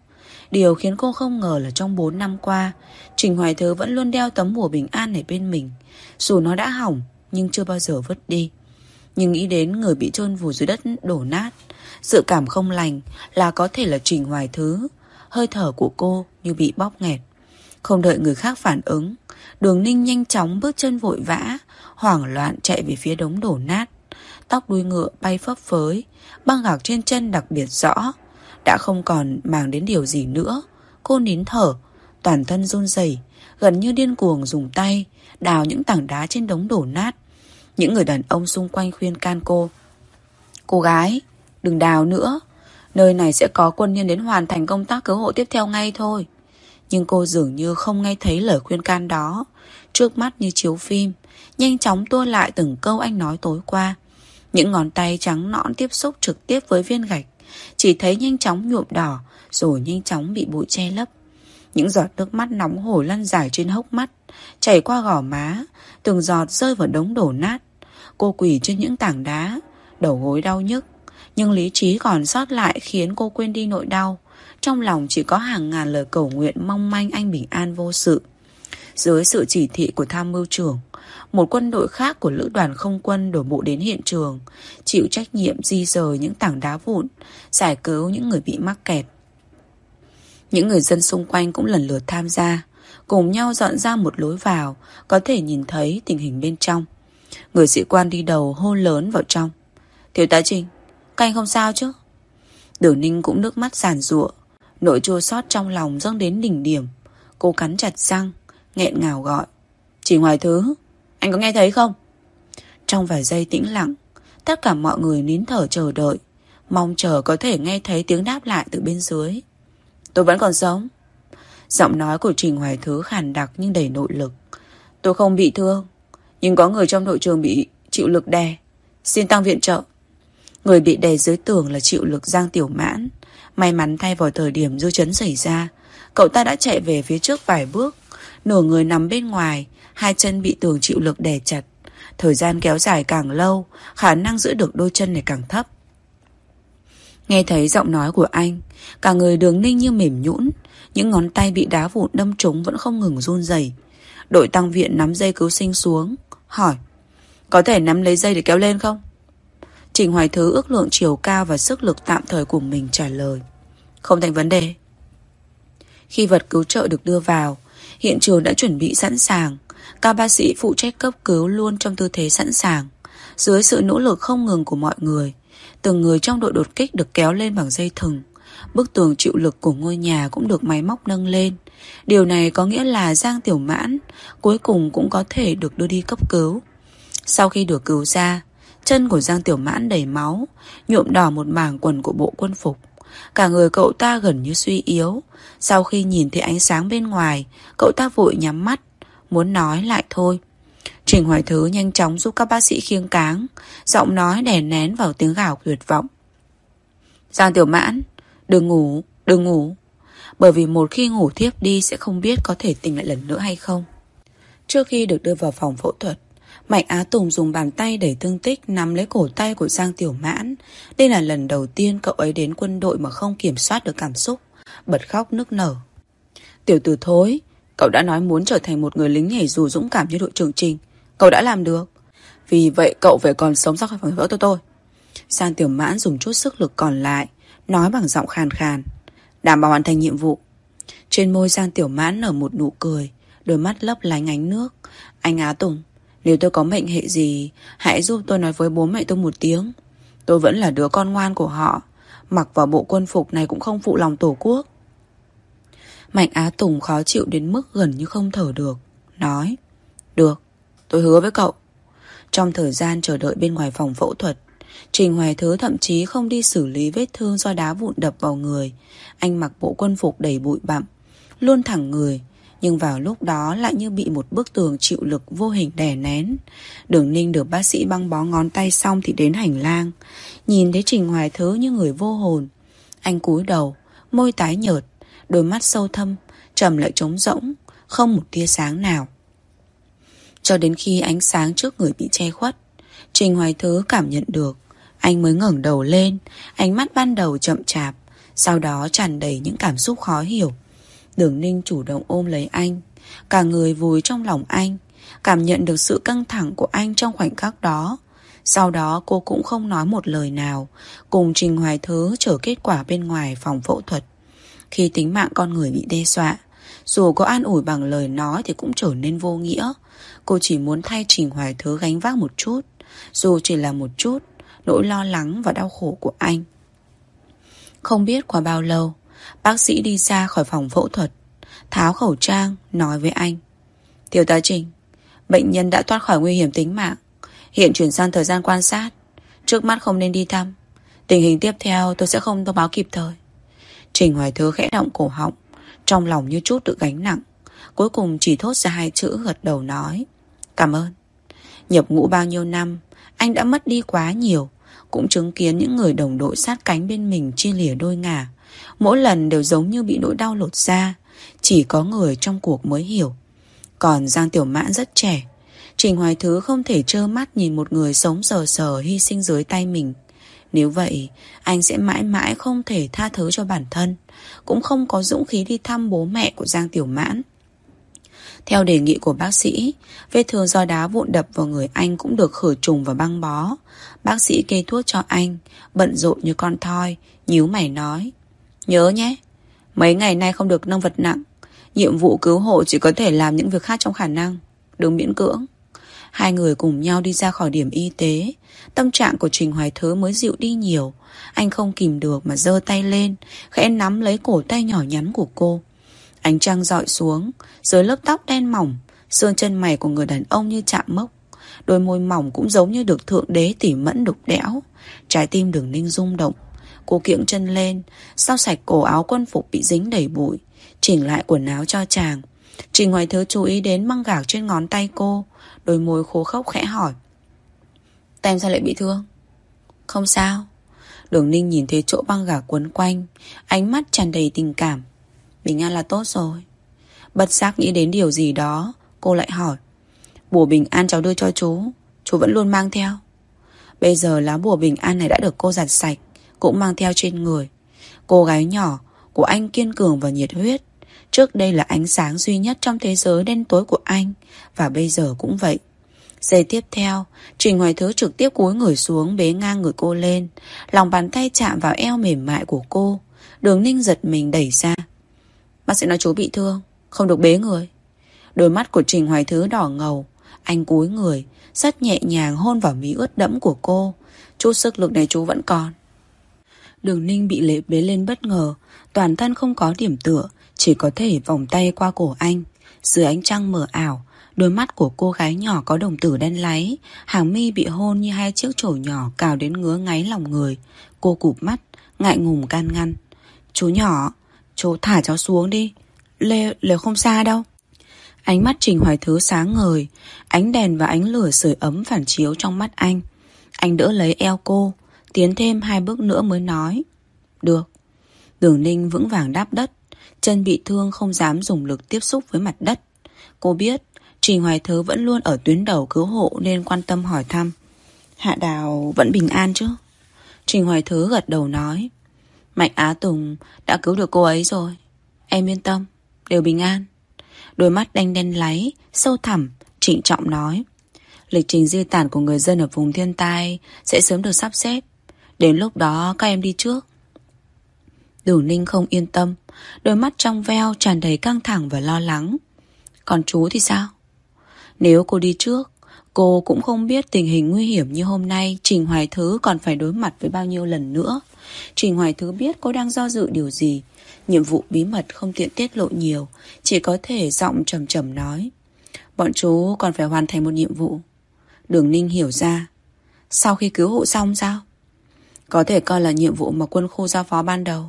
Điều khiến cô không ngờ là trong 4 năm qua, Trình Hoài Thứ vẫn luôn đeo tấm bùa bình an này bên mình. Dù nó đã hỏng, nhưng chưa bao giờ vứt đi. Nhưng nghĩ đến người bị trôn vùi dưới đất đổ nát, sự cảm không lành là có thể là Trình Hoài Thứ. Hơi thở của cô như bị bóp nghẹt. Không đợi người khác phản ứng, đường ninh nhanh chóng bước chân vội vã, hoảng loạn chạy về phía đống đổ nát. Tóc đuôi ngựa bay phấp phới, băng gạc trên chân đặc biệt rõ. Đã không còn màng đến điều gì nữa. Cô nín thở, toàn thân run rẩy gần như điên cuồng dùng tay, đào những tảng đá trên đống đổ nát. Những người đàn ông xung quanh khuyên can cô. Cô gái, đừng đào nữa. Nơi này sẽ có quân nhân đến hoàn thành công tác cứu hộ tiếp theo ngay thôi. Nhưng cô dường như không nghe thấy lời khuyên can đó. Trước mắt như chiếu phim, nhanh chóng tua lại từng câu anh nói tối qua. Những ngón tay trắng nõn tiếp xúc trực tiếp với viên gạch, chỉ thấy nhanh chóng nhuộm đỏ, rồi nhanh chóng bị bụi che lấp. Những giọt nước mắt nóng hổi lăn dài trên hốc mắt, chảy qua gò má, từng giọt rơi vào đống đổ nát. Cô quỳ trên những tảng đá, đầu gối đau nhức, nhưng lý trí còn sót lại khiến cô quên đi nỗi đau. Trong lòng chỉ có hàng ngàn lời cầu nguyện mong manh anh bình an vô sự. Dưới sự chỉ thị của tham mưu trưởng, một quân đội khác của lữ đoàn không quân đổ bộ đến hiện trường, chịu trách nhiệm di rời những tảng đá vụn, giải cứu những người bị mắc kẹt. Những người dân xung quanh cũng lần lượt tham gia, cùng nhau dọn ra một lối vào, có thể nhìn thấy tình hình bên trong. Người sĩ quan đi đầu hô lớn vào trong. Thiếu tá Trình, các anh không sao chứ? Đường Ninh cũng nước mắt giàn rụa, nỗi chua xót trong lòng dâng đến đỉnh điểm. Cô cắn chặt răng, nghẹn ngào gọi. Chỉ ngoài thứ, anh có nghe thấy không? Trong vài giây tĩnh lặng, tất cả mọi người nín thở chờ đợi, mong chờ có thể nghe thấy tiếng đáp lại từ bên dưới. Tôi vẫn còn sống. Giọng nói của Trình Hoài Thứ khàn đặc nhưng đầy nội lực. Tôi không bị thương, nhưng có người trong đội trường bị chịu lực đè. Xin tăng viện trợ. Người bị đè dưới tường là chịu lực Giang Tiểu Mãn. May mắn thay vào thời điểm dư chấn xảy ra, cậu ta đã chạy về phía trước vài bước, nửa người nằm bên ngoài, hai chân bị tường chịu lực đè chặt. Thời gian kéo dài càng lâu, khả năng giữ được đôi chân này càng thấp. Nghe thấy giọng nói của anh, cả người đường ninh như mềm nhũn, những ngón tay bị đá vụn đâm trúng vẫn không ngừng run rẩy. Đội tăng viện nắm dây cứu sinh xuống, hỏi: "Có thể nắm lấy dây để kéo lên không?" Trình Hoài Thứ ước lượng chiều cao và sức lực tạm thời của mình trả lời: "Không thành vấn đề." Khi vật cứu trợ được đưa vào, hiện trường đã chuẩn bị sẵn sàng, các bác sĩ phụ trách cấp cứu luôn trong tư thế sẵn sàng. Dưới sự nỗ lực không ngừng của mọi người, từng người trong đội đột kích được kéo lên bằng dây thừng. Bức tường chịu lực của ngôi nhà cũng được máy móc nâng lên. Điều này có nghĩa là Giang Tiểu Mãn cuối cùng cũng có thể được đưa đi cấp cứu. Sau khi được cứu ra, chân của Giang Tiểu Mãn đầy máu, nhuộm đỏ một mảng quần của bộ quân phục. Cả người cậu ta gần như suy yếu. Sau khi nhìn thấy ánh sáng bên ngoài, cậu ta vội nhắm mắt, muốn nói lại thôi. Trình Hoài Thứ nhanh chóng giúp các bác sĩ khiêng cáng, giọng nói đè nén vào tiếng gào tuyệt vọng. Giang Tiểu Mãn, đừng ngủ, đừng ngủ. Bởi vì một khi ngủ thiếp đi sẽ không biết có thể tỉnh lại lần nữa hay không. Trước khi được đưa vào phòng phẫu thuật, Mạnh Á Tùng dùng bàn tay đẩy thương tích nắm lấy cổ tay của Giang Tiểu Mãn. Đây là lần đầu tiên cậu ấy đến quân đội mà không kiểm soát được cảm xúc. Bật khóc nức nở. Tiểu tử thối, cậu đã nói muốn trở thành một người lính nhảy dù dũng cảm như đội trưởng Trình. Cậu đã làm được. Vì vậy cậu phải còn sống ra khỏi phòng vỡ tôi tôi. Giang Tiểu Mãn dùng chút sức lực còn lại, nói bằng giọng khàn khàn. Đảm bảo hoàn thành nhiệm vụ. Trên môi Giang Tiểu Mãn nở một nụ cười, đôi mắt lấp lánh ánh nước. Anh Á Tùng, nếu tôi có mệnh hệ gì, hãy giúp tôi nói với bố mẹ tôi một tiếng. Tôi vẫn là đứa con ngoan của họ. Mặc vào bộ quân phục này cũng không phụ lòng tổ quốc. Mạnh Á Tùng khó chịu đến mức gần như không thở được. Nói, được, tôi hứa với cậu. Trong thời gian chờ đợi bên ngoài phòng phẫu thuật, Trình Hoài Thứ thậm chí không đi xử lý vết thương do đá vụn đập vào người. Anh mặc bộ quân phục đầy bụi bặm, luôn thẳng người, nhưng vào lúc đó lại như bị một bức tường chịu lực vô hình đè nén. Đường Ninh được bác sĩ băng bó ngón tay xong thì đến hành lang. Nhìn thấy Trình Hoài Thứ như người vô hồn. Anh cúi đầu, môi tái nhợt, đôi mắt sâu thâm, trầm lại trống rỗng, không một tia sáng nào. Cho đến khi ánh sáng trước người bị che khuất, Trình Hoài Thứ cảm nhận được, anh mới ngẩng đầu lên, ánh mắt ban đầu chậm chạp, sau đó tràn đầy những cảm xúc khó hiểu. Đường Ninh chủ động ôm lấy anh Cả người vùi trong lòng anh Cảm nhận được sự căng thẳng của anh trong khoảnh khắc đó Sau đó cô cũng không nói một lời nào Cùng Trình Hoài Thứ chờ kết quả bên ngoài phòng phẫu thuật khi tính mạng con người bị đe dọa. Dù có an ủi bằng lời nói thì cũng trở nên vô nghĩa. Cô chỉ muốn thay Trình Hoài Thứ gánh vác một chút. Dù chỉ là một chút, Nỗi lo lắng và đau khổ của anh. Không biết qua bao lâu, Bác sĩ đi ra khỏi phòng phẫu thuật, Tháo khẩu trang, Nói với anh. Tiểu tá Trình, Bệnh nhân đã thoát khỏi nguy hiểm tính mạng. Hiện chuyển sang thời gian quan sát. Trước mắt không nên đi thăm. Tình hình tiếp theo tôi sẽ không thông báo kịp thời. Trình Hoài Thứ khẽ động cổ họng, Trong lòng như chút tự gánh nặng. Cuối cùng chỉ thốt ra hai chữ gật đầu nói, Cảm ơn. Nhập ngũ bao nhiêu năm, Anh đã mất đi quá nhiều, Cũng chứng kiến những người đồng đội sát cánh bên mình chia lìa đôi ngả. Mỗi lần đều giống như bị nỗi đau lột ra Chỉ có người trong cuộc mới hiểu. Còn Giang Tiểu Mãn rất trẻ, Trình Hoài Thứ không thể trơ mắt nhìn một người sống sờ sờ hy sinh dưới tay mình. Nếu vậy Anh sẽ mãi mãi không thể tha thứ cho bản thân Cũng không có dũng khí đi thăm bố mẹ của Giang Tiểu Mãn theo đề nghị của bác sĩ, vết thương do đá vụn đập vào người anh cũng được khử trùng và băng bó. Bác sĩ kê thuốc cho anh, bận rộn như con thoi, nhíu mày nói. Nhớ nhé, mấy ngày nay không được nâng vật nặng. Nhiệm vụ cứu hộ chỉ có thể làm những việc khác trong khả năng. Đừng miễn cưỡng. Hai người cùng nhau đi ra khỏi điểm y tế. Tâm trạng của Trình Hoài Thứ mới dịu đi nhiều. Anh không kìm được mà giơ tay lên, khẽ nắm lấy cổ tay nhỏ nhắn của cô. Ánh trăng dọi xuống, dưới lớp tóc đen mỏng, xương chân mày của người đàn ông như chạm mốc. Đôi môi mỏng cũng giống như được thượng đế tỉ mẫn đục đẽo. Trái tim đường ninh rung động. Cô kiễng chân lên Sau sạch cổ áo quân phục bị dính đầy bụi Chỉnh lại quần áo cho chàng Trình Hoài Thứ chú ý đến băng gạc trên ngón tay cô Đôi môi khô khốc khẽ hỏi Tem sao lại bị thương Không sao Đường Ninh nhìn thấy chỗ băng gà quấn quanh, Ánh mắt tràn đầy tình cảm Bình an là tốt rồi Bất giác nghĩ đến điều gì đó, Cô lại hỏi Bùa bình an cháu đưa cho chú Chú vẫn luôn mang theo Bây giờ lá bùa bình an này đã được cô giặt sạch, cũng mang theo trên người. Cô gái nhỏ của anh kiên cường và nhiệt huyết. Trước đây là ánh sáng duy nhất trong thế giới đen tối của anh, và bây giờ cũng vậy. Giây tiếp theo, Trình Hoài Thứ trực tiếp cúi người xuống bế ngang người cô lên. Lòng bàn tay chạm vào eo mềm mại của cô. Đường ninh giật mình đẩy ra. Bác sĩ nói chú bị thương, không được bế người. Đôi mắt của Trình Hoài Thứ đỏ ngầu. Anh cúi người, rất nhẹ nhàng hôn vào mí ướt đẫm của cô. Chút sức lực này chú vẫn còn. Đường ninh bị lệ bế lên bất ngờ Toàn thân không có điểm tựa Chỉ có thể vòng tay qua cổ anh Dưới ánh trăng mờ ảo Đôi mắt của cô gái nhỏ có đồng tử đen láy Hàng mi bị hôn như hai chiếc chổi nhỏ Cào đến ngứa ngáy lòng người. Cô cụp mắt Ngại ngùng can ngăn. Chú nhỏ Chú thả cháu xuống đi. Lê, Lê không xa đâu. Ánh mắt Trình Hoài Thứ sáng ngời Ánh đèn và ánh lửa sưởi ấm phản chiếu trong mắt anh. Anh đỡ lấy eo cô Tiến thêm hai bước nữa mới nói Được. Đường ninh vững vàng đáp đất Chân bị thương không dám dùng lực tiếp xúc với mặt đất. Cô biết Trình Hoài Thứ vẫn luôn ở tuyến đầu cứu hộ nên quan tâm hỏi thăm. Hạ Đào vẫn bình an chứ? Trình Hoài Thứ gật đầu nói. Mạnh Á Tùng đã cứu được cô ấy rồi. Em yên tâm, đều bình an. Đôi mắt đanh đen láy, sâu thẳm, trịnh trọng nói. Lịch trình di tản của người dân ở vùng thiên tai sẽ sớm được sắp xếp. Đến lúc đó các em đi trước. Đường Ninh không yên tâm, đôi mắt trong veo tràn đầy căng thẳng và lo lắng. Còn chú thì sao? Nếu cô đi trước, cô cũng không biết tình hình nguy hiểm như hôm nay Trình Hoài Thứ còn phải đối mặt với bao nhiêu lần nữa. Trình Hoài Thứ biết cô đang do dự điều gì. Nhiệm vụ bí mật không tiện tiết lộ nhiều, chỉ có thể giọng trầm trầm nói. Bọn chú còn phải hoàn thành một nhiệm vụ. Đường Ninh hiểu ra. Sau khi cứu hộ xong sao? Có thể coi là nhiệm vụ mà quân khu giao phó ban đầu.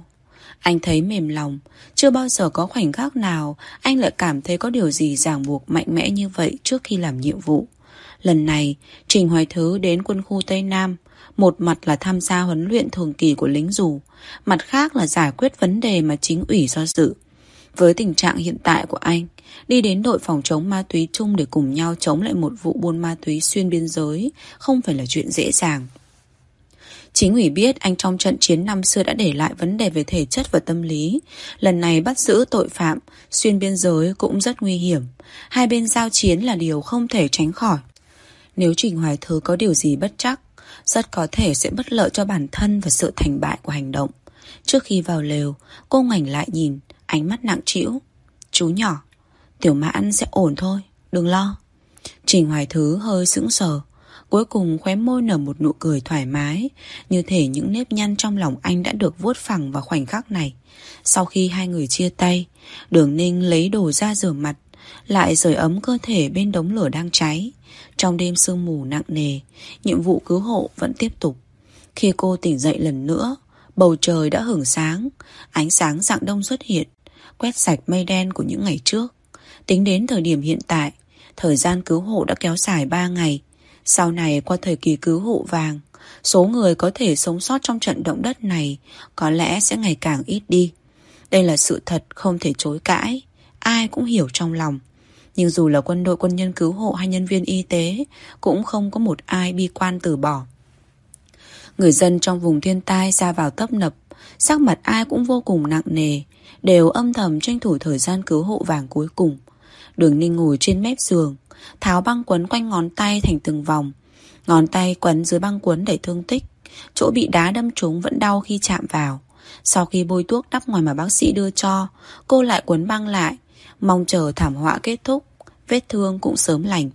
Anh thấy mềm lòng, chưa bao giờ có khoảnh khắc nào anh lại cảm thấy có điều gì ràng buộc mạnh mẽ như vậy trước khi làm nhiệm vụ. Lần này, Trình Hoài Thứ đến quân khu Tây Nam, một mặt là tham gia huấn luyện thường kỳ của lính dù, mặt khác là giải quyết vấn đề mà chính ủy do dự. Với tình trạng hiện tại của anh, đi đến đội phòng chống ma túy chung để cùng nhau chống lại một vụ buôn ma túy xuyên biên giới không phải là chuyện dễ dàng. Chính ủy biết anh trong trận chiến năm xưa đã để lại vấn đề về thể chất và tâm lý. Lần này bắt giữ tội phạm, xuyên biên giới cũng rất nguy hiểm. Hai bên giao chiến là điều không thể tránh khỏi. Nếu Trình Hoài Thứ có điều gì bất chắc, rất có thể sẽ bất lợi cho bản thân và sự thành bại của hành động. Trước khi vào lều, cô ngoảnh lại nhìn, ánh mắt nặng trĩu. Chú nhỏ, tiểu mãn sẽ ổn thôi, đừng lo. Trình Hoài Thứ hơi sững sờ. Cuối cùng khóe môi nở một nụ cười thoải mái. Như thể những nếp nhăn trong lòng anh đã được vuốt phẳng vào khoảnh khắc này. Sau khi hai người chia tay, Đường ninh lấy đồ ra rửa mặt, Lại rời ấm cơ thể bên đống lửa đang cháy. Trong đêm sương mù nặng nề, Nhiệm vụ cứu hộ vẫn tiếp tục. Khi cô tỉnh dậy lần nữa, Bầu trời đã hưởng sáng, Ánh sáng dạng đông xuất hiện, Quét sạch mây đen của những ngày trước. Tính đến thời điểm hiện tại, Thời gian cứu hộ đã kéo dài 3 ngày sau này qua thời kỳ cứu hộ vàng, số người có thể sống sót trong trận động đất này có lẽ sẽ ngày càng ít đi. Đây là sự thật không thể chối cãi, ai cũng hiểu trong lòng. Nhưng dù là quân đội quân nhân cứu hộ hay nhân viên y tế, cũng không có một ai bi quan từ bỏ. Người dân trong vùng thiên tai ra vào tấp nập, sắc mặt ai cũng vô cùng nặng nề, đều âm thầm tranh thủ thời gian cứu hộ vàng cuối cùng. Đường Ninh ngồi trên mép giường, Tháo băng quấn quanh ngón tay thành từng vòng. Ngón tay quấn dưới băng quấn để thương tích. Chỗ bị đá đâm trúng vẫn đau khi chạm vào. Sau khi bôi thuốc đắp ngoài mà bác sĩ đưa cho, Cô lại quấn băng lại. Mong chờ thảm họa kết thúc, Vết thương cũng sớm lành.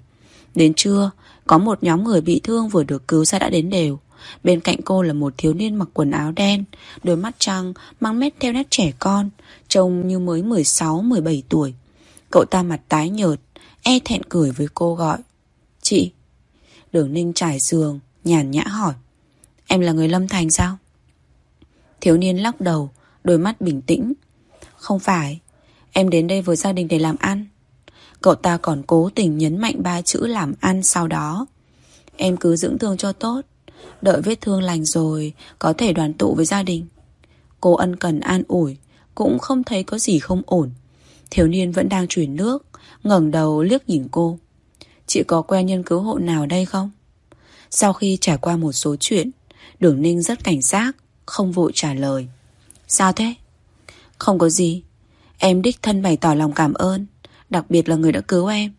Đến trưa, Có một nhóm người bị thương vừa được cứu ra đã đến đều. Bên cạnh cô là một thiếu niên mặc quần áo đen, Đôi mắt trăng, Mang mét theo nét trẻ con, Trông như mới 16-17 tuổi. Cậu ta mặt tái nhợt E thẹn cười với cô gọi. Chị. Đường ninh trải giường, Nhàn nhã hỏi. Em là người Lâm Thành sao? Thiếu niên lắc đầu, Đôi mắt bình tĩnh. Không phải, Em đến đây với gia đình để làm ăn. Cậu ta còn cố tình nhấn mạnh ba chữ làm ăn sau đó. Em cứ dưỡng thương cho tốt, Đợi vết thương lành rồi Có thể đoàn tụ với gia đình. Cô ân cần an ủi, Cũng không thấy có gì không ổn. Thiếu niên vẫn đang chuyển nước ngẩng đầu liếc nhìn cô. Chị có quen nhân cứu hộ nào đây không? Sau khi trải qua một số chuyện, Đường Ninh rất cảnh giác, không vội trả lời. Sao thế? Không có gì. Em đích thân bày tỏ lòng cảm ơn, đặc biệt là người đã cứu em.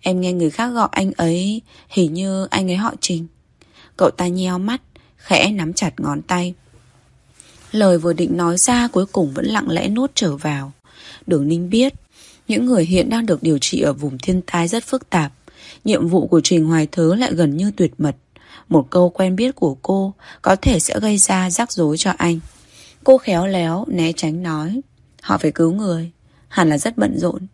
Em nghe người khác gọi anh ấy, hình như anh ấy họ Trình. Cậu ta nheo mắt, khẽ nắm chặt ngón tay. Lời vừa định nói ra cuối cùng vẫn lặng lẽ nuốt trở vào. Đường Ninh biết những người hiện đang được điều trị ở vùng thiên tai rất phức tạp. Nhiệm vụ của Trình Hoài Thớ lại gần như tuyệt mật. Một câu quen biết của cô có thể sẽ gây ra rắc rối cho anh. Cô khéo léo, né tránh nói. Họ phải cứu người. Hẳn là rất bận rộn.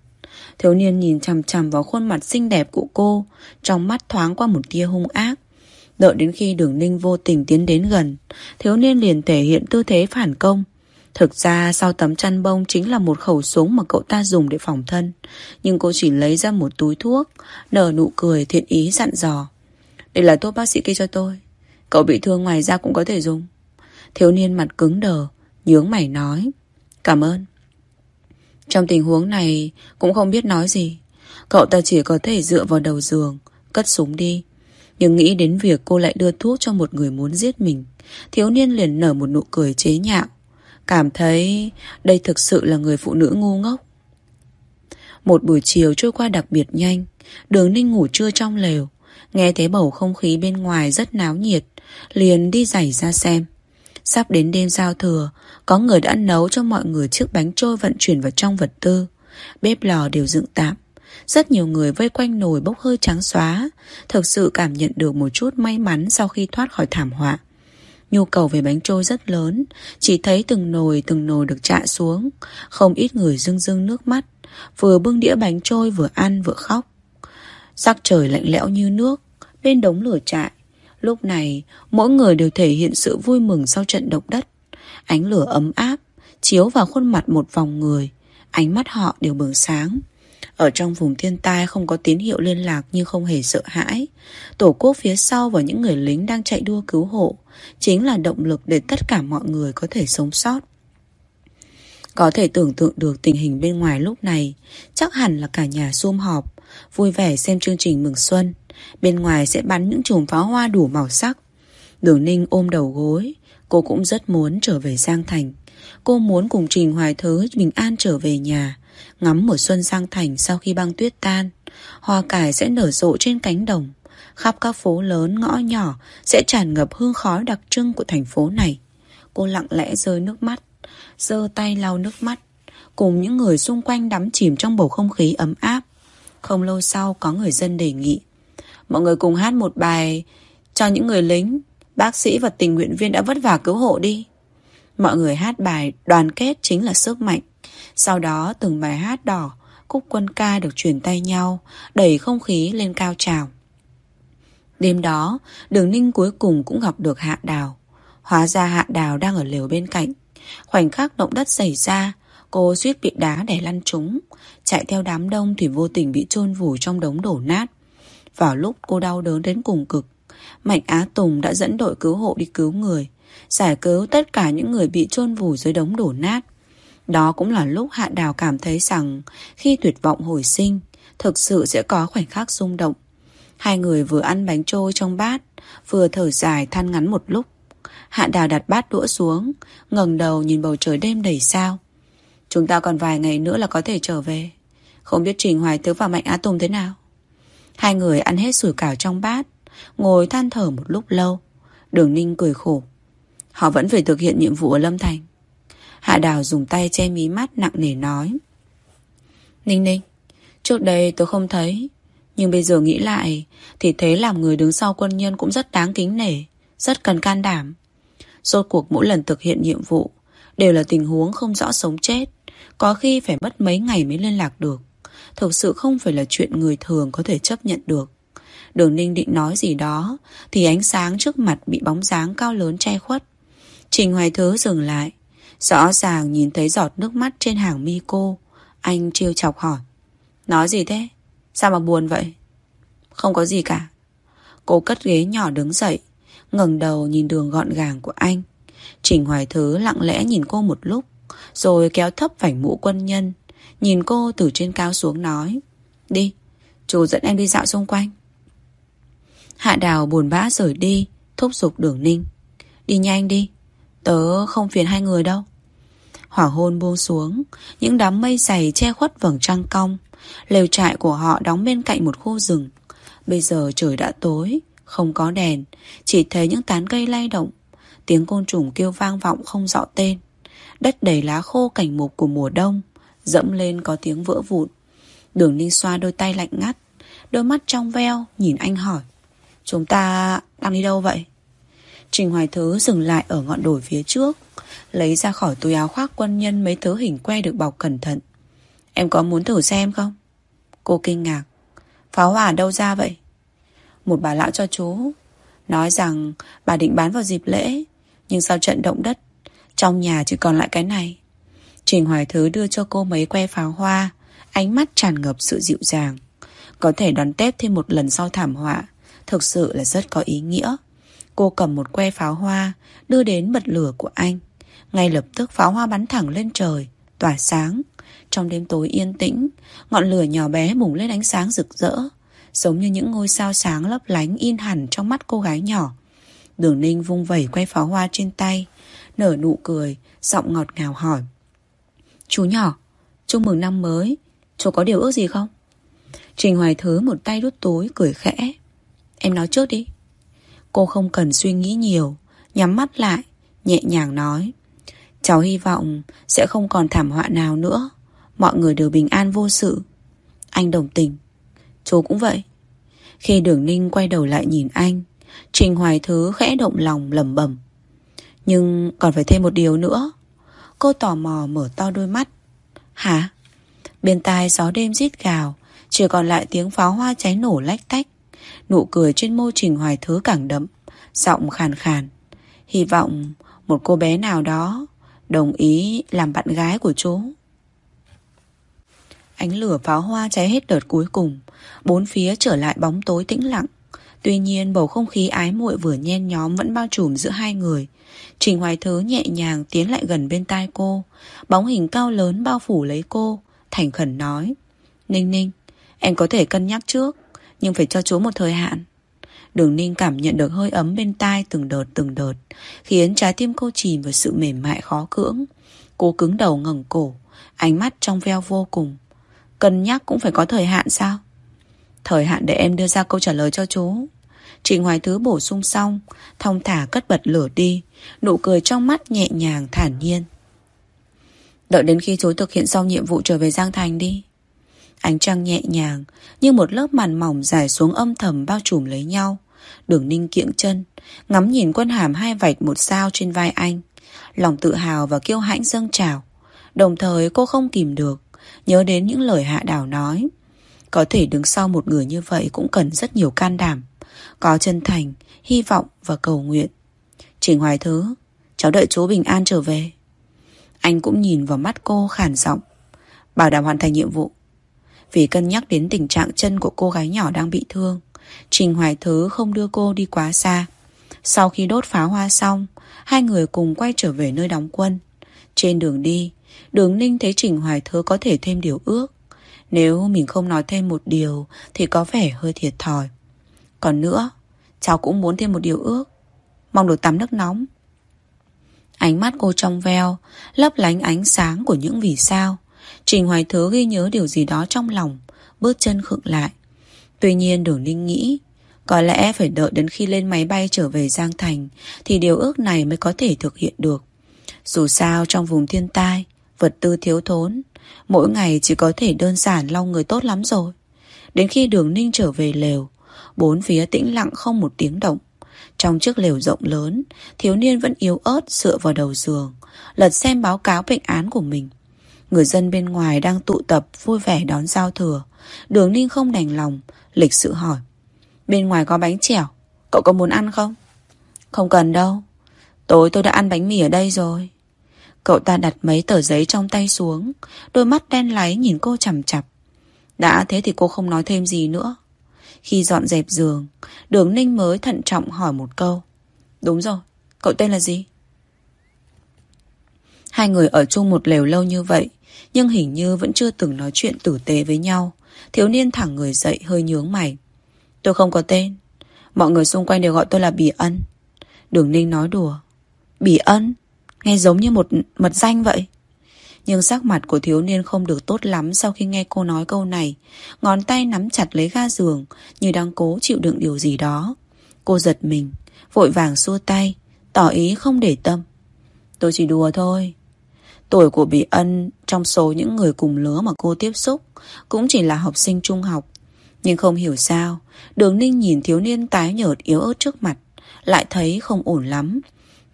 Thiếu niên nhìn chằm chằm vào khuôn mặt xinh đẹp của cô, trong mắt thoáng qua một tia hung ác. Đợi đến khi đường ninh vô tình tiến đến gần, thiếu niên liền thể hiện tư thế phản công, Thực ra sau tấm chăn bông chính là một khẩu súng mà cậu ta dùng để phòng thân. Nhưng cô chỉ lấy ra một túi thuốc, nở nụ cười thiện ý dặn dò. Đây là thuốc bác sĩ kê cho tôi. Cậu bị thương ngoài ra cũng có thể dùng. Thiếu niên mặt cứng đờ, nhướng mày nói. Cảm ơn. Trong tình huống này cũng không biết nói gì. Cậu ta chỉ có thể dựa vào đầu giường Cất súng đi Nhưng nghĩ đến việc cô lại đưa thuốc cho một người muốn giết mình Thiếu niên liền nở một nụ cười chế nhạo Cảm thấy đây thực sự là người phụ nữ ngu ngốc. Một buổi chiều trôi qua đặc biệt nhanh, Đường ninh ngủ trưa trong lều, Nghe thấy bầu không khí bên ngoài rất náo nhiệt, Liền đi giày ra xem. Sắp đến đêm giao thừa, Có người đã nấu cho mọi người chiếc bánh trôi vận chuyển vào trong vật tư. Bếp lò đều dựng tạm, Rất nhiều người vây quanh nồi bốc hơi trắng xóa, Thực sự cảm nhận được một chút may mắn Sau khi thoát khỏi thảm họa. Nhu cầu về bánh trôi rất lớn. Chỉ thấy từng nồi từng nồi được trạ xuống. Không ít người rưng rưng nước mắt. Vừa bưng đĩa bánh trôi vừa ăn vừa khóc. Sắc trời lạnh lẽo như nước Bên đống lửa trại Lúc này, mỗi người đều thể hiện sự vui mừng sau trận động đất. Ánh lửa ấm áp, Chiếu vào khuôn mặt một vòng người. Ánh mắt họ đều bừng sáng. Ở trong vùng thiên tai không có tín hiệu liên lạc Nhưng không hề sợ hãi. Tổ quốc phía sau và những người lính đang chạy đua cứu hộ Chính là động lực để tất cả mọi người có thể sống sót. Có thể tưởng tượng được tình hình bên ngoài lúc này, Chắc hẳn là cả nhà sum họp, Vui vẻ xem chương trình mừng xuân. Bên ngoài sẽ bắn những chùm pháo hoa đủ màu sắc. Đường Ninh ôm đầu gối, Cô cũng rất muốn trở về Giang Thành. Cô muốn cùng Trình Hoài Thứ bình an trở về nhà. Ngắm mùa xuân Giang Thành sau khi băng tuyết tan, Hoa cải sẽ nở rộ trên cánh đồng. Khắp các phố lớn, ngõ nhỏ Sẽ tràn ngập hương khói đặc trưng của thành phố này. Cô lặng lẽ rơi nước mắt, giơ tay lau nước mắt, Cùng những người xung quanh đắm chìm trong bầu không khí ấm áp. Không lâu sau, có người dân đề nghị, Mọi người cùng hát một bài Cho những người lính, Bác sĩ và tình nguyện viên đã vất vả cứu hộ đi. Mọi người hát bài Đoàn kết chính là sức mạnh. Sau đó từng bài hát đỏ, Cúc quân ca được truyền tay nhau, Đẩy không khí lên cao trào. Đêm đó, Đường ninh cuối cùng cũng gặp được Hạ Đào. Hóa ra Hạ Đào đang ở lều bên cạnh. Khoảnh khắc động đất xảy ra, Cô suýt bị đá để lăn trúng. Chạy theo đám đông thì vô tình bị chôn vùi trong đống đổ nát. Vào lúc cô đau đớn đến cùng cực, Mạnh Á Tùng đã dẫn đội cứu hộ đi cứu người, Giải cứu tất cả những người bị chôn vùi dưới đống đổ nát. Đó cũng là lúc Hạ Đào cảm thấy rằng Khi tuyệt vọng hồi sinh, Thực sự sẽ có khoảnh khắc rung động. Hai người vừa ăn bánh trôi trong bát, Vừa thở dài than ngắn một lúc. Hạ Đào đặt bát đũa xuống, ngẩng đầu nhìn bầu trời đêm đầy sao. Chúng ta còn vài ngày nữa là có thể trở về. Không biết Trình Hoài Tứ và Mạnh Á Tùng thế nào? Hai người ăn hết sủi cảo trong bát, Ngồi than thở một lúc lâu. Đường Ninh cười khổ. Họ vẫn phải thực hiện nhiệm vụ ở Lâm Thành. Hạ Đào dùng tay che mí mắt nặng nề nói. Ninh Ninh, Trước đây tôi không thấy, Nhưng bây giờ nghĩ lại, Thì thế làm người đứng sau quân nhân cũng rất đáng kính nể, Rất cần can đảm. Rốt cuộc mỗi lần thực hiện nhiệm vụ, Đều là tình huống không rõ sống chết, Có khi phải mất mấy ngày mới liên lạc được. Thực sự không phải là chuyện người thường có thể chấp nhận được. Đường ninh định nói gì đó, Thì ánh sáng trước mặt bị bóng dáng cao lớn che khuất. Trình Hoài Thứ dừng lại Rõ ràng nhìn thấy giọt nước mắt trên hàng mi cô Anh trêu chọc hỏi Nói gì thế? Sao mà buồn vậy? Không có gì cả Cô cất ghế nhỏ đứng dậy ngẩng đầu nhìn đường gọn gàng của anh Trình Hoài Thứ lặng lẽ nhìn cô một lúc Rồi kéo thấp vảnh mũ quân nhân Nhìn cô từ trên cao xuống nói Đi, chú dẫn em đi dạo xung quanh Hạ Đào buồn bã rời đi Thúc giục đường ninh Đi nhanh đi Tớ không phiền hai người đâu Hoàng hôn buông xuống. Những đám mây dày che khuất vầng trăng cong. Lều trại của họ đóng bên cạnh một khu rừng. Bây giờ trời đã tối, Không có đèn, Chỉ thấy những tán cây lay động. Tiếng côn trùng kêu vang vọng không rõ tên. Đất đầy lá khô cảnh mục của mùa đông, Dẫm lên có tiếng vỡ vụn. Đường Ninh xoa đôi tay lạnh ngắt, Đôi mắt trong veo nhìn anh hỏi, Chúng ta đang đi đâu vậy? Trình Hoài Thứ dừng lại ở ngọn đồi phía trước, Lấy ra khỏi túi áo khoác quân nhân Mấy thứ hình que được bọc cẩn thận. Em có muốn thử xem không? Cô kinh ngạc. Pháo hỏa đâu ra vậy? Một bà lão cho chú, Nói rằng bà định bán vào dịp lễ, Nhưng sau trận động đất, Trong nhà chỉ còn lại cái này. Trình Hoài Thứ đưa cho cô mấy que pháo hoa, Ánh mắt tràn ngập sự dịu dàng. Có thể đón Tết thêm một lần sau thảm họa, Thực sự là rất có ý nghĩa. Cô cầm một que pháo hoa Đưa đến bật lửa của anh Ngay lập tức pháo hoa bắn thẳng lên trời Tỏa sáng Trong đêm tối yên tĩnh, ngọn lửa nhỏ bé bùng lên ánh sáng rực rỡ, giống như những ngôi sao sáng lấp lánh in hẳn trong mắt cô gái nhỏ. Đường Ninh vung vẩy que pháo hoa trên tay, nở nụ cười, giọng ngọt ngào hỏi. Chú nhỏ, chúc mừng năm mới, chú có điều ước gì không? Trình Hoài Thứ một tay đút túi cười khẽ. Em nói trước đi. Cô không cần suy nghĩ nhiều, nhắm mắt lại, nhẹ nhàng nói. Cháu hy vọng sẽ không còn thảm họa nào nữa. Mọi người đều bình an vô sự. Anh đồng tình. Chú cũng vậy. Khi đường ninh quay đầu lại nhìn anh, Trình Hoài Thứ khẽ động lòng lầm bẩm Nhưng còn phải thêm một điều nữa. Cô tò mò mở to đôi mắt. Hả? Bên tai gió đêm rít gào, chỉ còn lại tiếng pháo hoa cháy nổ lách tách. Nụ cười trên môi Trình Hoài Thứ càng đậm, giọng khàn khàn. Hy vọng một cô bé nào đó đồng ý làm bạn gái của chú. Ánh lửa pháo hoa cháy hết đợt cuối cùng, bốn phía trở lại bóng tối tĩnh lặng. Tuy nhiên bầu không khí ái muội vừa nhen nhóm vẫn bao trùm giữa hai người. Trình Hoài Thứ nhẹ nhàng tiến lại gần bên tai cô, bóng hình cao lớn bao phủ lấy cô, thành khẩn nói. Ninh ninh, em có thể cân nhắc trước, nhưng phải cho chú một thời hạn. Đường ninh cảm nhận được hơi ấm bên tai từng đợt từng đợt, khiến trái tim cô chìm vào sự mềm mại khó cưỡng. Cô cứng đầu ngẩng cổ, ánh mắt trong veo vô cùng. Cân nhắc cũng phải có thời hạn sao? Thời hạn để em đưa ra câu trả lời cho chú. Trịnh Hoài Thứ bổ sung xong, thong thả cất bật lửa đi, nụ cười trong mắt nhẹ nhàng thản nhiên. Đợi đến khi chú thực hiện xong nhiệm vụ trở về Giang Thành đi. Ánh trăng nhẹ nhàng, như một lớp màn mỏng dài xuống âm thầm bao trùm lấy nhau. Đường ninh kiễng chân, ngắm nhìn quân hàm hai vạch một sao trên vai anh. Lòng tự hào và kiêu hãnh dâng trào. Đồng thời cô không kìm được, nhớ đến những lời hạ đảo nói. Có thể đứng sau một người như vậy cũng cần rất nhiều can đảm. Có chân thành, hy vọng và cầu nguyện. Trình Hoài Thứ, cháu đợi chú bình an trở về. Anh cũng nhìn vào mắt cô khản giọng. Bảo đảm hoàn thành nhiệm vụ. Vì cân nhắc đến tình trạng chân của cô gái nhỏ đang bị thương, Trình Hoài Thứ không đưa cô đi quá xa. Sau khi đốt pháo hoa xong, hai người cùng quay trở về nơi đóng quân. Trên đường đi, Đường Ninh thấy Trình Hoài Thứ có thể thêm điều ước. Nếu mình không nói thêm một điều thì có vẻ hơi thiệt thòi. Còn nữa, cháu cũng muốn thêm một điều ước. Mong được tắm nước nóng. Ánh mắt cô trong veo, lấp lánh ánh sáng của những vì sao. Trình Hoài Thứ ghi nhớ điều gì đó trong lòng, bước chân khựng lại. Tuy nhiên Đường Ninh nghĩ, có lẽ phải đợi đến khi lên máy bay trở về Giang Thành thì điều ước này mới có thể thực hiện được. Dù sao trong vùng thiên tai, vật tư thiếu thốn, mỗi ngày chỉ có thể đơn giản lau người tốt lắm rồi. Đến khi Đường Ninh trở về lều, bốn phía tĩnh lặng không một tiếng động. Trong chiếc lều rộng lớn, thiếu niên vẫn yếu ớt dựa vào đầu giường, lật xem báo cáo bệnh án của mình. Người dân bên ngoài đang tụ tập vui vẻ đón giao thừa. Đường Ninh không đành lòng, lịch sự hỏi. Bên ngoài có bánh chẻo, cậu có muốn ăn không? Không cần đâu, tối tôi đã ăn bánh mì ở đây rồi. Cậu ta đặt mấy tờ giấy trong tay xuống, đôi mắt đen láy nhìn cô chằm chặp. Đã thế thì cô không nói thêm gì nữa. Khi dọn dẹp giường, đường ninh mới thận trọng hỏi một câu. Đúng rồi, cậu tên là gì? Hai người ở chung một lều lâu như vậy, nhưng hình như vẫn chưa từng nói chuyện tử tế với nhau. Thiếu niên thẳng người dậy hơi nhướng mày. Tôi không có tên. Mọi người xung quanh đều gọi tôi là Bỉ Ân. Đường Ninh nói đùa. Bỉ Ân? Nghe giống như một mật danh vậy. Nhưng sắc mặt của thiếu niên không được tốt lắm sau khi nghe cô nói câu này. Ngón tay nắm chặt lấy ga giường như đang cố chịu đựng điều gì đó. Cô giật mình, vội vàng xua tay, tỏ ý không để tâm. Tôi chỉ đùa thôi. Tuổi của Bỉ Ân trong số những người cùng lứa mà cô tiếp xúc cũng chỉ là học sinh trung học. Nhưng không hiểu sao, đường ninh nhìn thiếu niên tái nhợt yếu ớt trước mặt, lại thấy không ổn lắm.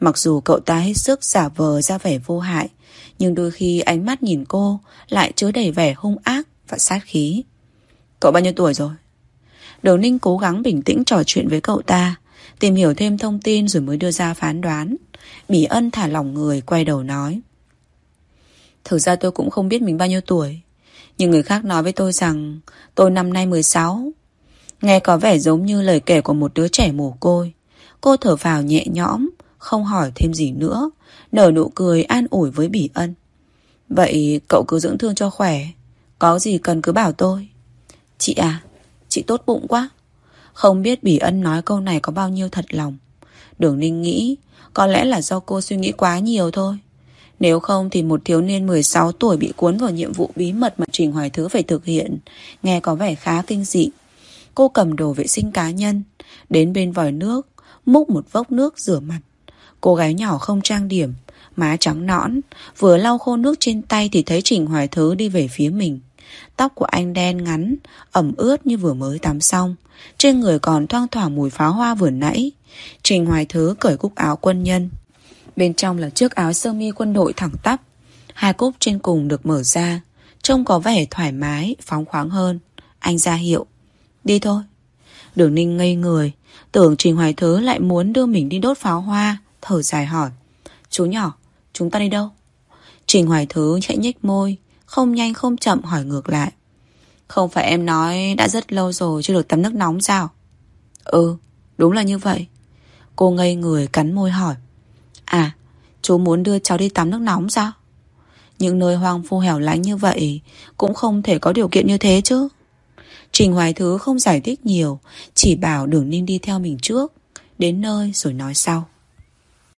Mặc dù cậu ta hết sức giả vờ ra vẻ vô hại, nhưng đôi khi ánh mắt nhìn cô lại chứa đầy vẻ hung ác và sát khí. Cậu bao nhiêu tuổi rồi? Đường ninh cố gắng bình tĩnh trò chuyện với cậu ta, tìm hiểu thêm thông tin rồi mới đưa ra phán đoán. Bỉ ân thả lỏng người quay đầu nói. Thực ra tôi cũng không biết mình bao nhiêu tuổi. Nhưng người khác nói với tôi rằng, Tôi năm nay 16 Nghe có vẻ giống như lời kể của một đứa trẻ mồ côi. Cô thở vào nhẹ nhõm, Không hỏi thêm gì nữa, Nở nụ cười an ủi với Bỉ Ân. Vậy cậu cứ dưỡng thương cho khỏe, Có gì cần cứ bảo tôi. Chị à Chị tốt bụng quá. Không biết Bỉ Ân nói câu này có bao nhiêu thật lòng. Đường Ninh nghĩ, Có lẽ là do cô suy nghĩ quá nhiều thôi. Nếu không thì một thiếu niên 16 tuổi Bị cuốn vào nhiệm vụ bí mật Mà Trình Hoài Thứ phải thực hiện. Nghe có vẻ khá kinh dị. Cô cầm đồ vệ sinh cá nhân, Đến bên vòi nước, Múc một vốc nước rửa mặt. Cô gái nhỏ không trang điểm, Má trắng nõn, Vừa lau khô nước trên tay Thì thấy Trình Hoài Thứ đi về phía mình. Tóc của anh đen ngắn, Ẩm ướt như vừa mới tắm xong. Trên người còn thoang thoảng mùi pháo hoa vừa nãy. Trình Hoài Thứ cởi cúc áo quân nhân Bên trong là chiếc áo sơ mi quân đội thẳng tắp. Hai cúc trên cùng được mở ra. Trông có vẻ thoải mái Phóng khoáng hơn. Anh ra hiệu. Đi thôi. Đường ninh ngây người. Tưởng Trình Hoài Thứ lại muốn đưa mình đi đốt pháo hoa Thở dài hỏi. Chú nhỏ, chúng ta đi đâu? Trình Hoài Thứ chạy nhếch môi Không nhanh không chậm hỏi ngược lại. Không phải em nói đã rất lâu rồi Chưa được tắm nước nóng sao? Ừ, đúng là như vậy. Cô ngây người cắn môi hỏi. À, chú muốn đưa cháu đi tắm nước nóng sao? Những nơi hoang phu hẻo lánh như vậy Cũng không thể có điều kiện như thế chứ Trình Hoài Thứ không giải thích nhiều Chỉ bảo đường ninh đi theo mình trước Đến nơi rồi nói sau